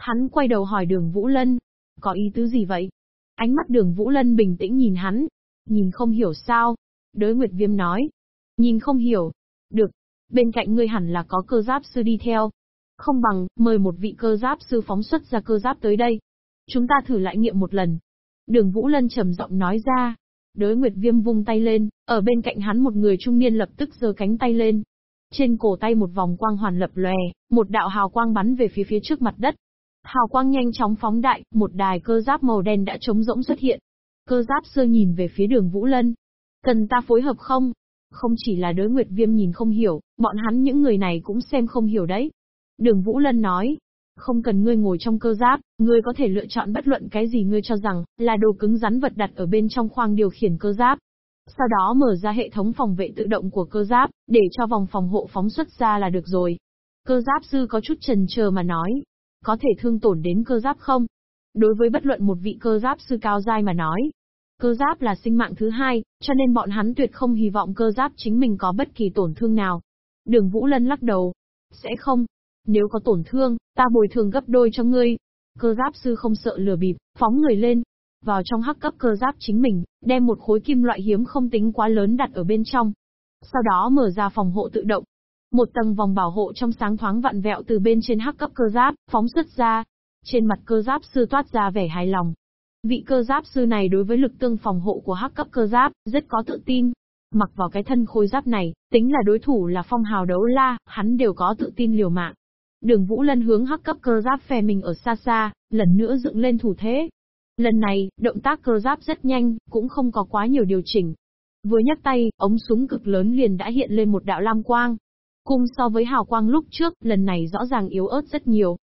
Hắn quay đầu hỏi đường Vũ Lân. có ý tứ gì vậy? Ánh mắt đường Vũ Lân bình tĩnh nhìn hắn. Nhìn không hiểu sao? Đới Nguyệt Viêm nói. Nhìn không hiểu. Được. Bên cạnh ngươi hẳn là có cơ giáp sư đi theo. Không bằng, mời một vị cơ giáp sư phóng xuất ra cơ giáp tới đây. Chúng ta thử lại nghiệm một lần. Đường Vũ Lân trầm giọng nói ra. Đới Nguyệt Viêm vung tay lên, ở bên cạnh hắn một người trung niên lập tức giơ cánh tay lên. Trên cổ tay một vòng quang hoàn lập lòe, một đạo hào quang bắn về phía phía trước mặt đất. Hào quang nhanh chóng phóng đại, một đài cơ giáp màu đen đã trống rỗng xuất hiện. Cơ giáp xưa nhìn về phía đường Vũ Lân. Cần ta phối hợp không? Không chỉ là đối Nguyệt Viêm nhìn không hiểu, bọn hắn những người này cũng xem không hiểu đấy. Đường Vũ Lân nói, không cần ngươi ngồi trong cơ giáp, ngươi có thể lựa chọn bất luận cái gì ngươi cho rằng là đồ cứng rắn vật đặt ở bên trong khoang điều khiển cơ giáp. Sau đó mở ra hệ thống phòng vệ tự động của cơ giáp, để cho vòng phòng hộ phóng xuất ra là được rồi. Cơ giáp sư có chút trần chờ mà nói, có thể thương tổn đến cơ giáp không? Đối với bất luận một vị cơ giáp sư cao giai mà nói, cơ giáp là sinh mạng thứ hai, cho nên bọn hắn tuyệt không hy vọng cơ giáp chính mình có bất kỳ tổn thương nào. Đường Vũ Lân lắc đầu. Sẽ không, nếu có tổn thương, ta bồi thường gấp đôi cho ngươi. Cơ giáp sư không sợ lừa bịp, phóng người lên. Vào trong hắc cấp cơ giáp chính mình, đem một khối kim loại hiếm không tính quá lớn đặt ở bên trong. Sau đó mở ra phòng hộ tự động. Một tầng vòng bảo hộ trong sáng thoáng vặn vẹo từ bên trên hắc cấp cơ giáp, phóng xuất ra. Trên mặt cơ giáp sư toát ra vẻ hài lòng. Vị cơ giáp sư này đối với lực tương phòng hộ của hắc cấp cơ giáp, rất có tự tin. Mặc vào cái thân khôi giáp này, tính là đối thủ là phong hào đấu la, hắn đều có tự tin liều mạng. Đường Vũ Lân hướng hắc cấp cơ giáp phe mình ở xa xa, lần nữa dựng lên thủ thế. Lần này, động tác cơ giáp rất nhanh, cũng không có quá nhiều điều chỉnh. Vừa nhấc tay, ống súng cực lớn liền đã hiện lên một đạo lam quang. Cung so với hào quang lúc trước, lần này rõ ràng yếu ớt rất nhiều.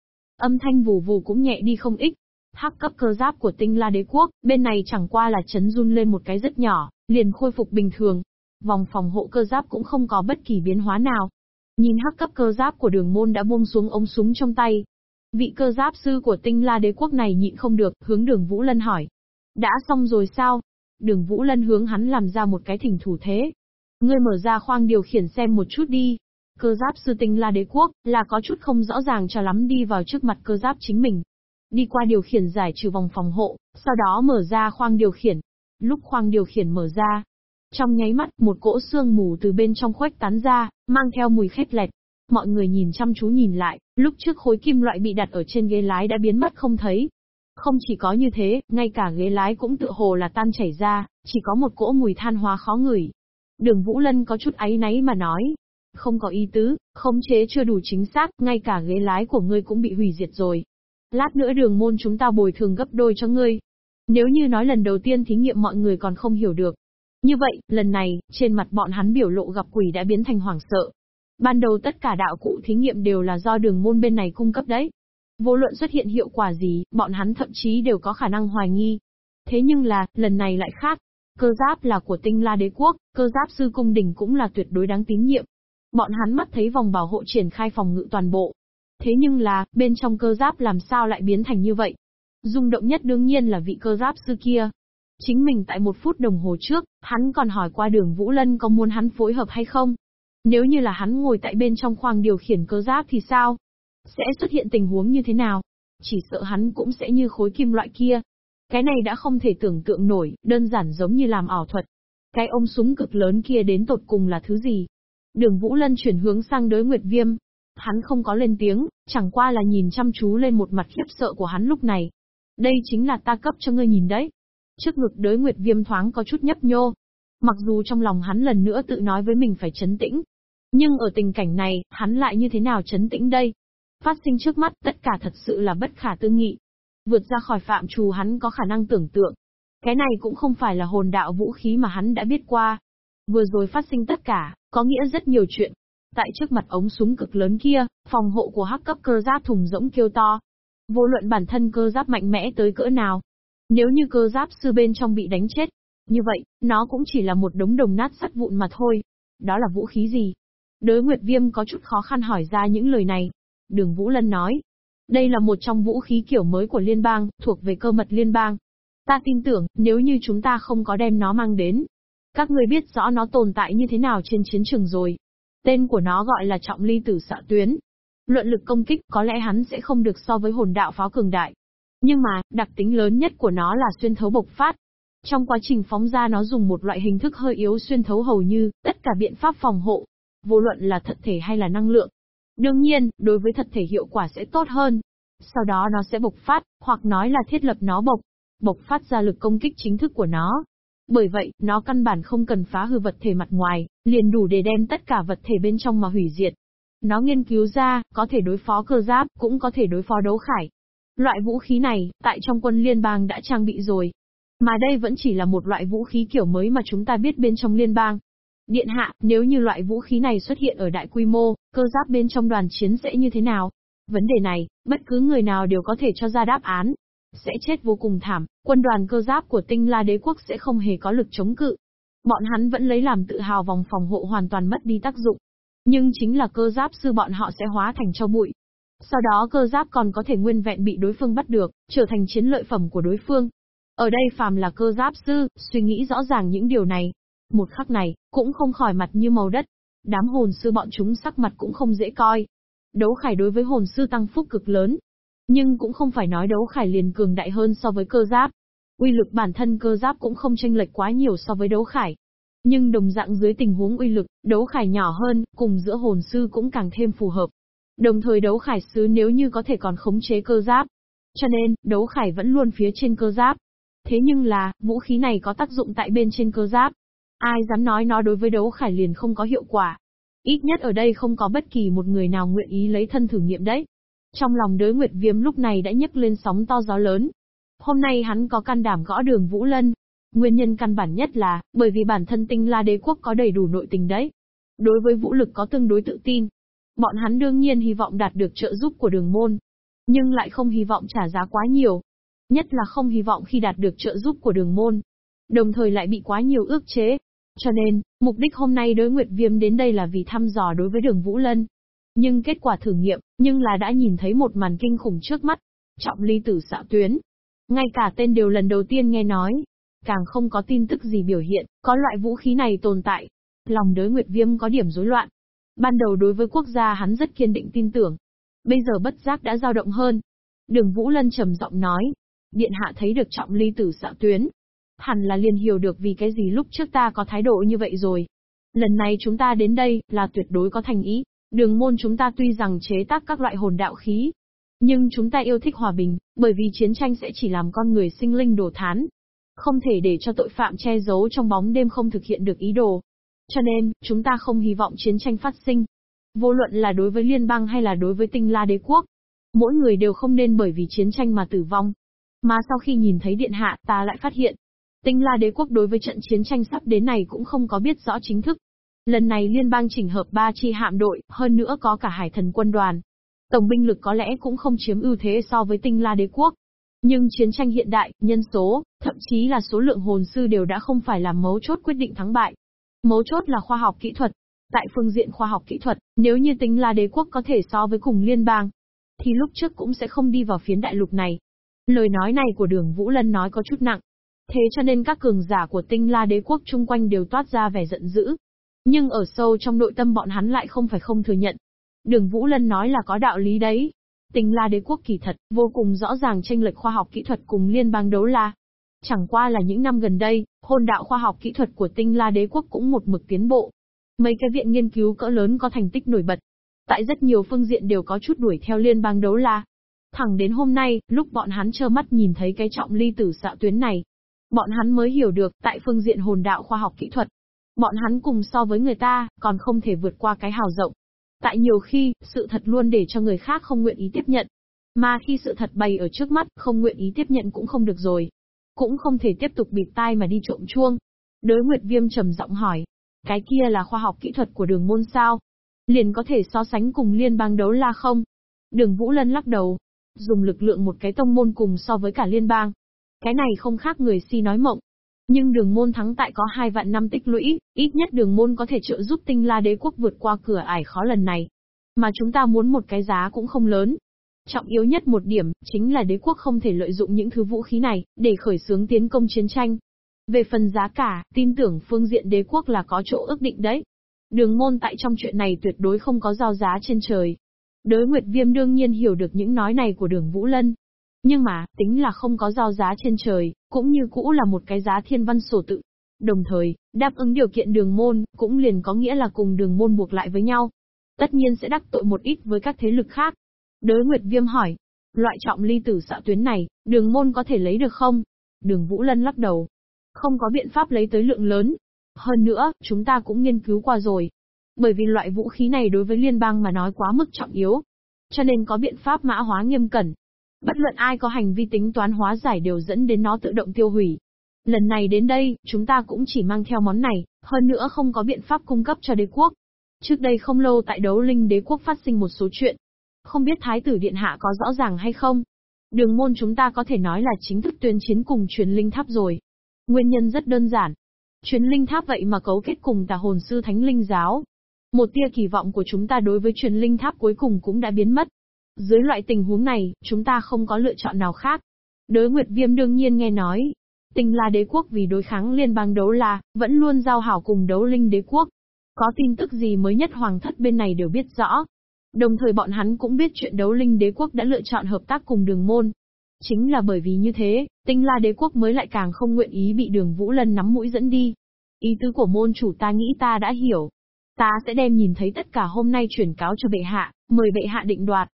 Âm thanh vù vù cũng nhẹ đi không ít. Hắc cấp cơ giáp của tinh la đế quốc, bên này chẳng qua là chấn run lên một cái rất nhỏ, liền khôi phục bình thường. Vòng phòng hộ cơ giáp cũng không có bất kỳ biến hóa nào, Nhìn hắc cấp cơ giáp của đường môn đã buông xuống ống súng trong tay. Vị cơ giáp sư của tinh la đế quốc này nhịn không được, hướng đường Vũ Lân hỏi. Đã xong rồi sao? Đường Vũ Lân hướng hắn làm ra một cái thỉnh thủ thế. Ngươi mở ra khoang điều khiển xem một chút đi. Cơ giáp sư tinh la đế quốc, là có chút không rõ ràng cho lắm đi vào trước mặt cơ giáp chính mình. Đi qua điều khiển giải trừ vòng phòng hộ, sau đó mở ra khoang điều khiển. Lúc khoang điều khiển mở ra, trong nháy mắt, một cỗ xương mù từ bên trong khuếch tán ra, mang theo mùi khét lẹt. Mọi người nhìn chăm chú nhìn lại, lúc trước khối kim loại bị đặt ở trên ghế lái đã biến mất không thấy. Không chỉ có như thế, ngay cả ghế lái cũng tự hồ là tan chảy ra, chỉ có một cỗ mùi than hóa khó ngửi. Đường Vũ Lân có chút áy náy mà nói. Không có ý tứ, khống chế chưa đủ chính xác, ngay cả ghế lái của ngươi cũng bị hủy diệt rồi. Lát nữa đường môn chúng ta bồi thường gấp đôi cho ngươi. Nếu như nói lần đầu tiên thí nghiệm mọi người còn không hiểu được, như vậy, lần này, trên mặt bọn hắn biểu lộ gặp quỷ đã biến thành hoảng sợ. Ban đầu tất cả đạo cụ thí nghiệm đều là do đường môn bên này cung cấp đấy. Vô luận xuất hiện hiệu quả gì, bọn hắn thậm chí đều có khả năng hoài nghi. Thế nhưng là, lần này lại khác. Cơ giáp là của tinh la đế quốc, cơ giáp sư cung đình cũng là tuyệt đối đáng tín nhiệm. Bọn hắn mắt thấy vòng bảo hộ triển khai phòng ngự toàn bộ. Thế nhưng là, bên trong cơ giáp làm sao lại biến thành như vậy? Dung động nhất đương nhiên là vị cơ giáp sư kia, Chính mình tại một phút đồng hồ trước, hắn còn hỏi qua đường Vũ Lân có muốn hắn phối hợp hay không. Nếu như là hắn ngồi tại bên trong khoang điều khiển cơ giáp thì sao? Sẽ xuất hiện tình huống như thế nào? Chỉ sợ hắn cũng sẽ như khối kim loại kia. Cái này đã không thể tưởng tượng nổi, đơn giản giống như làm ảo thuật. Cái ông súng cực lớn kia đến tột cùng là thứ gì? Đường Vũ Lân chuyển hướng sang đối Nguyệt Viêm. Hắn không có lên tiếng, chẳng qua là nhìn chăm chú lên một mặt khiếp sợ của hắn lúc này. Đây chính là ta cấp cho ngươi nhìn đấy. Trước ngực đối Nguyệt Viêm thoáng có chút nhấp nhô. Mặc dù trong lòng hắn lần nữa tự nói với mình phải chấn tĩnh. Nhưng ở tình cảnh này, hắn lại như thế nào chấn tĩnh đây? Phát sinh trước mắt, tất cả thật sự là bất khả tư nghị. Vượt ra khỏi phạm trù hắn có khả năng tưởng tượng. Cái này cũng không phải là hồn đạo vũ khí mà hắn đã biết qua. Vừa rồi phát sinh tất cả, có nghĩa rất nhiều chuyện. Tại trước mặt ống súng cực lớn kia, phòng hộ của hắc cấp cơ giáp thùng rỗng kêu to. Vô luận bản thân cơ giáp mạnh mẽ tới cỡ nào, nếu như cơ giáp sư bên trong bị đánh chết, như vậy, nó cũng chỉ là một đống đồng nát sắt vụn mà thôi. Đó là vũ khí gì? Đới Nguyệt Viêm có chút khó khăn hỏi ra những lời này. Đường Vũ Lân nói, đây là một trong vũ khí kiểu mới của liên bang, thuộc về cơ mật liên bang. Ta tin tưởng, nếu như chúng ta không có đem nó mang đến, các ngươi biết rõ nó tồn tại như thế nào trên chiến trường rồi. Tên của nó gọi là trọng ly tử xạ tuyến. Luận lực công kích có lẽ hắn sẽ không được so với hồn đạo pháo cường đại. Nhưng mà, đặc tính lớn nhất của nó là xuyên thấu bộc phát. Trong quá trình phóng ra nó dùng một loại hình thức hơi yếu xuyên thấu hầu như tất cả biện pháp phòng hộ, vô luận là thật thể hay là năng lượng. Đương nhiên, đối với thật thể hiệu quả sẽ tốt hơn. Sau đó nó sẽ bộc phát, hoặc nói là thiết lập nó bộc, bộc phát ra lực công kích chính thức của nó. Bởi vậy, nó căn bản không cần phá hư vật thể mặt ngoài, liền đủ để đem tất cả vật thể bên trong mà hủy diệt. Nó nghiên cứu ra, có thể đối phó cơ giáp, cũng có thể đối phó đấu khải. Loại vũ khí này, tại trong quân liên bang đã trang bị rồi. Mà đây vẫn chỉ là một loại vũ khí kiểu mới mà chúng ta biết bên trong liên bang. Điện hạ, nếu như loại vũ khí này xuất hiện ở đại quy mô, cơ giáp bên trong đoàn chiến sẽ như thế nào? Vấn đề này, bất cứ người nào đều có thể cho ra đáp án. Sẽ chết vô cùng thảm, quân đoàn cơ giáp của tinh la đế quốc sẽ không hề có lực chống cự. Bọn hắn vẫn lấy làm tự hào vòng phòng hộ hoàn toàn mất đi tác dụng. Nhưng chính là cơ giáp sư bọn họ sẽ hóa thành cho bụi. Sau đó cơ giáp còn có thể nguyên vẹn bị đối phương bắt được, trở thành chiến lợi phẩm của đối phương. Ở đây phàm là cơ giáp sư, suy nghĩ rõ ràng những điều này. Một khắc này, cũng không khỏi mặt như màu đất. Đám hồn sư bọn chúng sắc mặt cũng không dễ coi. Đấu khải đối với hồn sư tăng phúc cực lớn. Nhưng cũng không phải nói đấu khải liền cường đại hơn so với cơ giáp. Uy lực bản thân cơ giáp cũng không tranh lệch quá nhiều so với đấu khải. Nhưng đồng dạng dưới tình huống uy lực, đấu khải nhỏ hơn, cùng giữa hồn sư cũng càng thêm phù hợp. Đồng thời đấu khải sứ nếu như có thể còn khống chế cơ giáp. Cho nên, đấu khải vẫn luôn phía trên cơ giáp. Thế nhưng là, vũ khí này có tác dụng tại bên trên cơ giáp. Ai dám nói nó đối với đấu khải liền không có hiệu quả. Ít nhất ở đây không có bất kỳ một người nào nguyện ý lấy thân thử nghiệm đấy. Trong lòng đới Nguyệt Viêm lúc này đã nhấc lên sóng to gió lớn. Hôm nay hắn có can đảm gõ đường Vũ Lân, Nguyên nhân căn bản nhất là, bởi vì bản thân tinh la đế quốc có đầy đủ nội tình đấy. Đối với vũ lực có tương đối tự tin. Bọn hắn đương nhiên hy vọng đạt được trợ giúp của đường môn. Nhưng lại không hy vọng trả giá quá nhiều. Nhất là không hy vọng khi đạt được trợ giúp của đường môn. Đồng thời lại bị quá nhiều ước chế. Cho nên, mục đích hôm nay đối Nguyệt Viêm đến đây là vì thăm dò đối với đường Vũ Lân. Nhưng kết quả thử nghiệm, nhưng là đã nhìn thấy một màn kinh khủng trước mắt. Trọng ly tử xạ tuyến. Ngay cả tên đều lần đầu tiên nghe nói, càng không có tin tức gì biểu hiện, có loại vũ khí này tồn tại. Lòng đới Nguyệt Viêm có điểm rối loạn. Ban đầu đối với quốc gia hắn rất kiên định tin tưởng. Bây giờ bất giác đã dao động hơn. Đường Vũ Lân trầm giọng nói. Điện hạ thấy được trọng ly tử xạ tuyến. Hẳn là liền hiểu được vì cái gì lúc trước ta có thái độ như vậy rồi. Lần này chúng ta đến đây, là tuyệt đối có thành ý. Đường môn chúng ta tuy rằng chế tác các loại hồn đạo khí, nhưng chúng ta yêu thích hòa bình, bởi vì chiến tranh sẽ chỉ làm con người sinh linh đổ thán, không thể để cho tội phạm che giấu trong bóng đêm không thực hiện được ý đồ. Cho nên, chúng ta không hy vọng chiến tranh phát sinh. Vô luận là đối với liên bang hay là đối với tinh la đế quốc. Mỗi người đều không nên bởi vì chiến tranh mà tử vong. Mà sau khi nhìn thấy điện hạ, ta lại phát hiện. Tinh la đế quốc đối với trận chiến tranh sắp đến này cũng không có biết rõ chính thức. Lần này liên bang chỉnh hợp ba chi hạm đội, hơn nữa có cả hải thần quân đoàn. Tổng binh lực có lẽ cũng không chiếm ưu thế so với tinh la đế quốc. Nhưng chiến tranh hiện đại, nhân số, thậm chí là số lượng hồn sư đều đã không phải là mấu chốt quyết định thắng bại. Mấu chốt là khoa học kỹ thuật. Tại phương diện khoa học kỹ thuật, nếu như tính là đế quốc có thể so với cùng liên bang, thì lúc trước cũng sẽ không đi vào phiến đại lục này. Lời nói này của đường Vũ Lân nói có chút nặng. Thế cho nên các cường giả của tinh la đế quốc chung quanh đều toát ra vẻ giận dữ. Nhưng ở sâu trong nội tâm bọn hắn lại không phải không thừa nhận. Đường Vũ Lân nói là có đạo lý đấy, Tinh La đế quốc kỳ thật, vô cùng rõ ràng tranh lệch khoa học kỹ thuật cùng liên bang đấu la. Chẳng qua là những năm gần đây, hôn đạo khoa học kỹ thuật của tinh la đế quốc cũng một mực tiến bộ. Mấy cái viện nghiên cứu cỡ lớn có thành tích nổi bật. Tại rất nhiều phương diện đều có chút đuổi theo liên bang đấu la. Thẳng đến hôm nay, lúc bọn hắn trơ mắt nhìn thấy cái trọng ly tử xạ tuyến này, bọn hắn mới hiểu được, tại phương diện hồn đạo khoa học kỹ thuật, bọn hắn cùng so với người ta, còn không thể vượt qua cái hào rộng. Tại nhiều khi, sự thật luôn để cho người khác không nguyện ý tiếp nhận. Mà khi sự thật bày ở trước mắt, không nguyện ý tiếp nhận cũng không được rồi. Cũng không thể tiếp tục bịt tai mà đi trộm chuông. Đối Nguyệt Viêm trầm giọng hỏi. Cái kia là khoa học kỹ thuật của đường môn sao? Liền có thể so sánh cùng liên bang đấu la không? Đường Vũ Lân lắc đầu. Dùng lực lượng một cái tông môn cùng so với cả liên bang. Cái này không khác người si nói mộng. Nhưng đường môn thắng tại có hai vạn năm tích lũy, ít nhất đường môn có thể trợ giúp tinh la đế quốc vượt qua cửa ải khó lần này. Mà chúng ta muốn một cái giá cũng không lớn. Trọng yếu nhất một điểm, chính là đế quốc không thể lợi dụng những thứ vũ khí này, để khởi xướng tiến công chiến tranh. Về phần giá cả, tin tưởng phương diện đế quốc là có chỗ ước định đấy. Đường môn tại trong chuyện này tuyệt đối không có giao giá trên trời. Đới Nguyệt Viêm đương nhiên hiểu được những nói này của đường Vũ Lân. Nhưng mà, tính là không có giao giá trên trời, cũng như cũ là một cái giá thiên văn sổ tự. Đồng thời, đáp ứng điều kiện đường môn, cũng liền có nghĩa là cùng đường môn buộc lại với nhau. Tất nhiên sẽ đắc tội một ít với các thế lực khác. Đới Nguyệt Viêm hỏi, loại trọng ly tử xạ tuyến này, đường môn có thể lấy được không? Đường Vũ Lân lắc đầu. Không có biện pháp lấy tới lượng lớn. Hơn nữa, chúng ta cũng nghiên cứu qua rồi. Bởi vì loại vũ khí này đối với liên bang mà nói quá mức trọng yếu. Cho nên có biện pháp mã hóa nghiêm cẩn. Bất luận ai có hành vi tính toán hóa giải đều dẫn đến nó tự động tiêu hủy. Lần này đến đây, chúng ta cũng chỉ mang theo món này, hơn nữa không có biện pháp cung cấp cho đế quốc. Trước đây không lâu tại đấu linh đế quốc phát sinh một số chuyện. Không biết Thái tử Điện Hạ có rõ ràng hay không? Đường môn chúng ta có thể nói là chính thức tuyên chiến cùng truyền linh tháp rồi. Nguyên nhân rất đơn giản. Truyền linh tháp vậy mà cấu kết cùng tà hồn sư thánh linh giáo. Một tia kỳ vọng của chúng ta đối với truyền linh tháp cuối cùng cũng đã biến mất. Dưới loại tình huống này, chúng ta không có lựa chọn nào khác. Đới Nguyệt Viêm đương nhiên nghe nói. Tình là đế quốc vì đối kháng liên bang đấu la, vẫn luôn giao hảo cùng đấu linh đế quốc. Có tin tức gì mới nhất hoàng thất bên này đều biết rõ. Đồng thời bọn hắn cũng biết chuyện đấu linh đế quốc đã lựa chọn hợp tác cùng đường môn. Chính là bởi vì như thế, tinh la đế quốc mới lại càng không nguyện ý bị đường Vũ Lân nắm mũi dẫn đi. Ý tứ của môn chủ ta nghĩ ta đã hiểu. Ta sẽ đem nhìn thấy tất cả hôm nay chuyển cáo cho bệ hạ, mời bệ hạ định đoạt.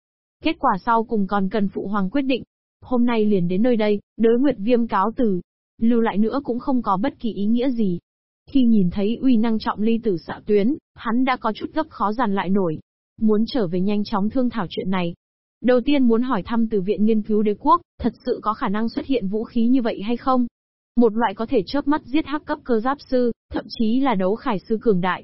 Kết quả sau cùng còn cần phụ hoàng quyết định. Hôm nay liền đến nơi đây, đối nguyệt viêm cáo từ. Lưu lại nữa cũng không có bất kỳ ý nghĩa gì. Khi nhìn thấy uy năng trọng ly tử xạ tuyến, hắn đã có chút gấp khó giàn lại nổi. Muốn trở về nhanh chóng thương thảo chuyện này. Đầu tiên muốn hỏi thăm từ viện nghiên cứu đế quốc, thật sự có khả năng xuất hiện vũ khí như vậy hay không? Một loại có thể chớp mắt giết hắc cấp cơ giáp sư, thậm chí là đấu khải sư cường đại.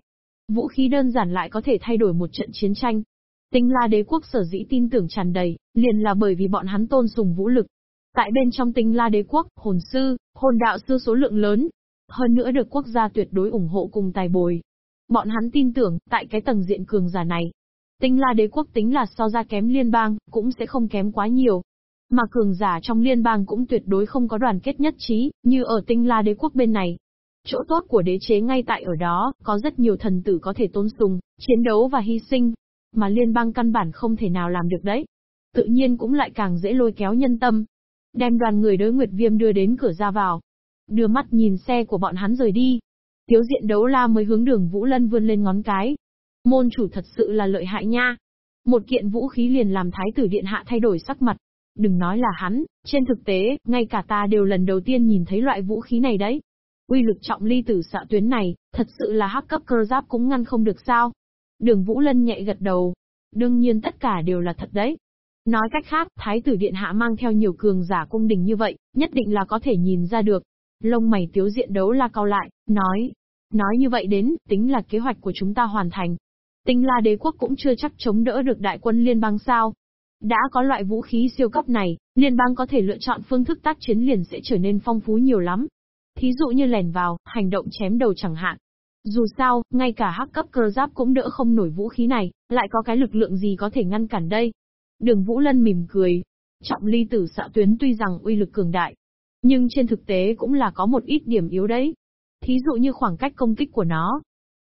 Vũ khí đơn giản lại có thể thay đổi một trận chiến tranh. Tinh la đế quốc sở dĩ tin tưởng tràn đầy, liền là bởi vì bọn hắn tôn sùng vũ lực. Tại bên trong tinh la đế quốc, hồn sư, hồn đạo sư số lượng lớn. Hơn nữa được quốc gia tuyệt đối ủng hộ cùng tài bồi. Bọn hắn tin tưởng, tại cái tầng diện cường giả này, Tinh La đế quốc tính là so ra kém liên bang, cũng sẽ không kém quá nhiều. Mà cường giả trong liên bang cũng tuyệt đối không có đoàn kết nhất trí, như ở tinh La đế quốc bên này. Chỗ tốt của đế chế ngay tại ở đó, có rất nhiều thần tử có thể tôn sùng, chiến đấu và hy sinh. Mà liên bang căn bản không thể nào làm được đấy. Tự nhiên cũng lại càng dễ lôi kéo nhân tâm. Đem đoàn người đối Nguyệt Viêm đưa đến cửa ra vào. Đưa mắt nhìn xe của bọn hắn rời đi. Tiếu diện đấu la mới hướng đường Vũ Lân vươn lên ngón cái, Môn chủ thật sự là lợi hại nha. Một kiện vũ khí liền làm thái tử điện hạ thay đổi sắc mặt. Đừng nói là hắn, trên thực tế, ngay cả ta đều lần đầu tiên nhìn thấy loại vũ khí này đấy. Uy lực trọng ly tử xạ tuyến này, thật sự là hắc cấp cơ giáp cũng ngăn không được sao. Đường Vũ Lân nhạy gật đầu. Đương nhiên tất cả đều là thật đấy. Nói cách khác, Thái tử Điện Hạ mang theo nhiều cường giả cung đình như vậy, nhất định là có thể nhìn ra được. Lông mày tiếu diện đấu la cao lại, nói. Nói như vậy đến, tính là kế hoạch của chúng ta hoàn thành. Tinh La đế quốc cũng chưa chắc chống đỡ được đại quân liên bang sao. Đã có loại vũ khí siêu cấp này, liên bang có thể lựa chọn phương thức tác chiến liền sẽ trở nên phong phú nhiều lắm. Thí dụ như lèn vào, hành động chém đầu chẳng hạn. Dù sao, ngay cả hắc cấp cơ giáp cũng đỡ không nổi vũ khí này, lại có cái lực lượng gì có thể ngăn cản đây. Đường Vũ Lân mỉm cười. Trọng ly tử xạ tuyến tuy rằng uy lực cường đại, nhưng trên thực tế cũng là có một ít điểm yếu đấy. Thí dụ như khoảng cách công kích của nó,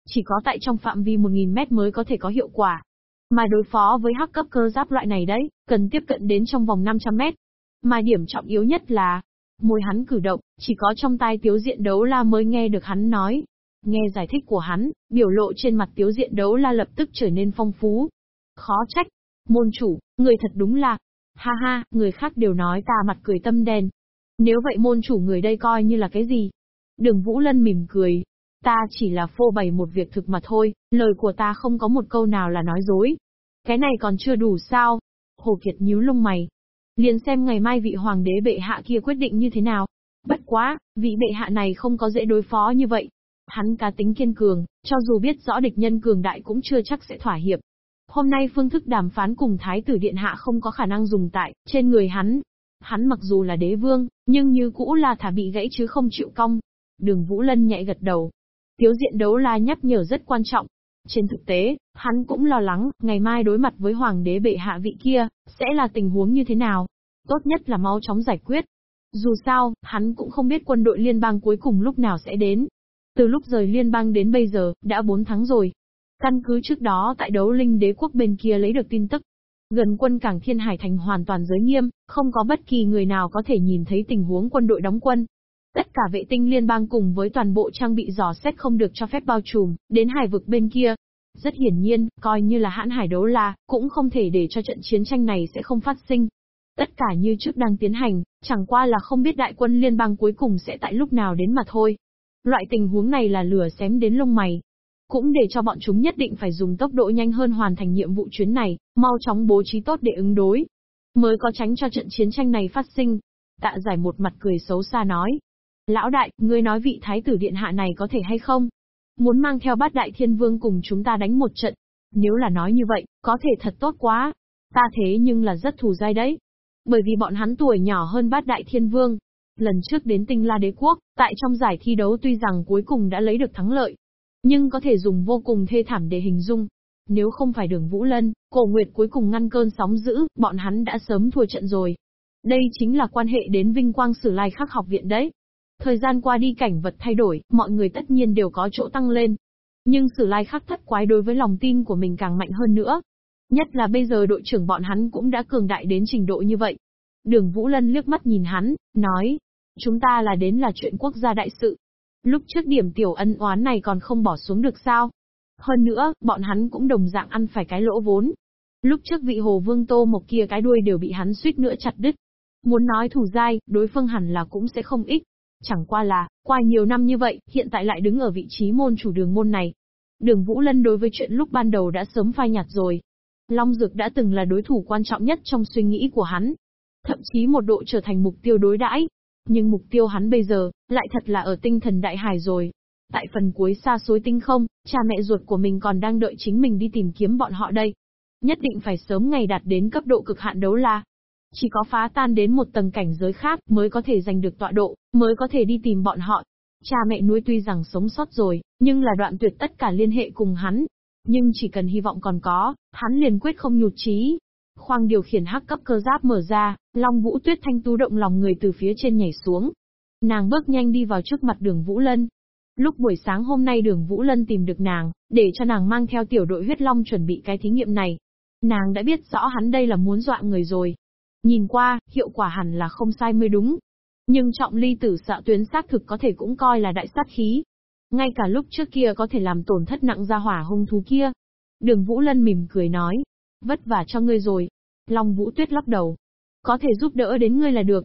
chỉ có tại trong phạm vi 1.000 mét mới có thể có hiệu quả. Mà đối phó với hắc cấp cơ giáp loại này đấy, cần tiếp cận đến trong vòng 500 mét. Mà điểm trọng yếu nhất là, môi hắn cử động, chỉ có trong tai tiếu diện đấu la mới nghe được hắn nói. Nghe giải thích của hắn, biểu lộ trên mặt tiếu diện đấu la lập tức trở nên phong phú. Khó trách. Môn chủ, người thật đúng là. Ha ha, người khác đều nói ta mặt cười tâm đen. Nếu vậy môn chủ người đây coi như là cái gì? Đường Vũ Lân mỉm cười, Ta chỉ là phô bày một việc thực mà thôi, lời của ta không có một câu nào là nói dối. Cái này còn chưa đủ sao? Hồ Kiệt nhíu lông mày. Liền xem ngày mai vị hoàng đế bệ hạ kia quyết định như thế nào. Bất quá, vị bệ hạ này không có dễ đối phó như vậy. Hắn cá tính kiên cường, cho dù biết rõ địch nhân cường đại cũng chưa chắc sẽ thỏa hiệp. Hôm nay phương thức đàm phán cùng Thái tử Điện Hạ không có khả năng dùng tại, trên người hắn. Hắn mặc dù là đế vương, nhưng như cũ là thả bị gãy chứ không chịu cong. Đường Vũ Lân nhạy gật đầu, Tiếu diện đấu la nhắc nhở rất quan trọng. Trên thực tế, hắn cũng lo lắng, ngày mai đối mặt với hoàng đế bệ hạ vị kia, sẽ là tình huống như thế nào. Tốt nhất là mau chóng giải quyết. Dù sao, hắn cũng không biết quân đội liên bang cuối cùng lúc nào sẽ đến. Từ lúc rời liên bang đến bây giờ, đã 4 tháng rồi. Căn cứ trước đó tại đấu linh đế quốc bên kia lấy được tin tức. Gần quân cảng Thiên Hải Thành hoàn toàn giới nghiêm, không có bất kỳ người nào có thể nhìn thấy tình huống quân đội đóng quân. Tất cả vệ tinh liên bang cùng với toàn bộ trang bị dò xét không được cho phép bao trùm, đến hải vực bên kia. Rất hiển nhiên, coi như là hãn hải đấu la, cũng không thể để cho trận chiến tranh này sẽ không phát sinh. Tất cả như trước đang tiến hành, chẳng qua là không biết đại quân liên bang cuối cùng sẽ tại lúc nào đến mà thôi. Loại tình huống này là lửa xém đến lông mày. Cũng để cho bọn chúng nhất định phải dùng tốc độ nhanh hơn hoàn thành nhiệm vụ chuyến này, mau chóng bố trí tốt để ứng đối. Mới có tránh cho trận chiến tranh này phát sinh. Tạ giải một mặt cười xấu xa nói. Lão đại, ngươi nói vị thái tử điện hạ này có thể hay không? Muốn mang theo bát đại thiên vương cùng chúng ta đánh một trận. Nếu là nói như vậy, có thể thật tốt quá. Ta thế nhưng là rất thù dai đấy. Bởi vì bọn hắn tuổi nhỏ hơn bát đại thiên vương. Lần trước đến tinh la đế quốc, tại trong giải thi đấu tuy rằng cuối cùng đã lấy được thắng lợi. Nhưng có thể dùng vô cùng thê thảm để hình dung. Nếu không phải đường Vũ Lân, cổ nguyệt cuối cùng ngăn cơn sóng dữ, bọn hắn đã sớm thua trận rồi. Đây chính là quan hệ đến vinh quang sử lai khắc học viện đấy. Thời gian qua đi cảnh vật thay đổi, mọi người tất nhiên đều có chỗ tăng lên. Nhưng sử lai khắc thất quái đối với lòng tin của mình càng mạnh hơn nữa. Nhất là bây giờ đội trưởng bọn hắn cũng đã cường đại đến trình độ như vậy. Đường Vũ Lân liếc mắt nhìn hắn, nói, chúng ta là đến là chuyện quốc gia đại sự. Lúc trước điểm tiểu ân oán này còn không bỏ xuống được sao? Hơn nữa, bọn hắn cũng đồng dạng ăn phải cái lỗ vốn. Lúc trước vị hồ vương tô một kia cái đuôi đều bị hắn suýt nữa chặt đứt. Muốn nói thủ dai, đối phương hẳn là cũng sẽ không ít. Chẳng qua là, qua nhiều năm như vậy, hiện tại lại đứng ở vị trí môn chủ đường môn này. Đường Vũ Lân đối với chuyện lúc ban đầu đã sớm phai nhạt rồi. Long Dược đã từng là đối thủ quan trọng nhất trong suy nghĩ của hắn. Thậm chí một độ trở thành mục tiêu đối đãi. Nhưng mục tiêu hắn bây giờ, lại thật là ở tinh thần đại hải rồi. Tại phần cuối xa suối tinh không, cha mẹ ruột của mình còn đang đợi chính mình đi tìm kiếm bọn họ đây. Nhất định phải sớm ngày đạt đến cấp độ cực hạn đấu la. Chỉ có phá tan đến một tầng cảnh giới khác mới có thể giành được tọa độ, mới có thể đi tìm bọn họ. Cha mẹ nuôi tuy rằng sống sót rồi, nhưng là đoạn tuyệt tất cả liên hệ cùng hắn. Nhưng chỉ cần hy vọng còn có, hắn liền quyết không nhụt chí. Khoang điều khiển hắc cấp cơ giáp mở ra, Long Vũ Tuyết Thanh tu động lòng người từ phía trên nhảy xuống. Nàng bước nhanh đi vào trước mặt đường Vũ Lân, Lúc buổi sáng hôm nay đường Vũ Lân tìm được nàng, để cho nàng mang theo tiểu đội huyết long chuẩn bị cái thí nghiệm này. Nàng đã biết rõ hắn đây là muốn dọa người rồi. Nhìn qua, hiệu quả hẳn là không sai mới đúng. Nhưng trọng ly tử sợ tuyến xác thực có thể cũng coi là đại sát khí. Ngay cả lúc trước kia có thể làm tổn thất nặng ra hỏa hung thú kia. Đường Vũ Lân mỉm cười nói. Vất vả cho ngươi rồi. Long Vũ Tuyết lắc đầu. Có thể giúp đỡ đến ngươi là được.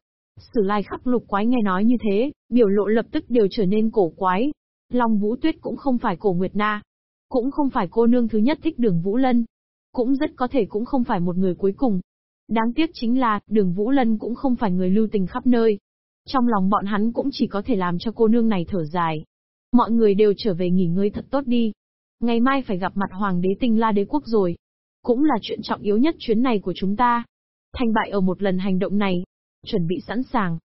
Sử lai khắc lục quái nghe nói như thế, biểu lộ lập tức đều trở nên cổ quái. Long Vũ Tuyết cũng không phải cổ Nguyệt Na. Cũng không phải cô nương thứ nhất thích đường Vũ Lân. Cũng rất có thể cũng không phải một người cuối cùng. Đáng tiếc chính là, đường Vũ Lân cũng không phải người lưu tình khắp nơi. Trong lòng bọn hắn cũng chỉ có thể làm cho cô nương này thở dài. Mọi người đều trở về nghỉ ngơi thật tốt đi. Ngày mai phải gặp mặt Hoàng đế tinh la đế quốc rồi. Cũng là chuyện trọng yếu nhất chuyến này của chúng ta. Thành bại ở một lần hành động này. Chuẩn bị sẵn sàng.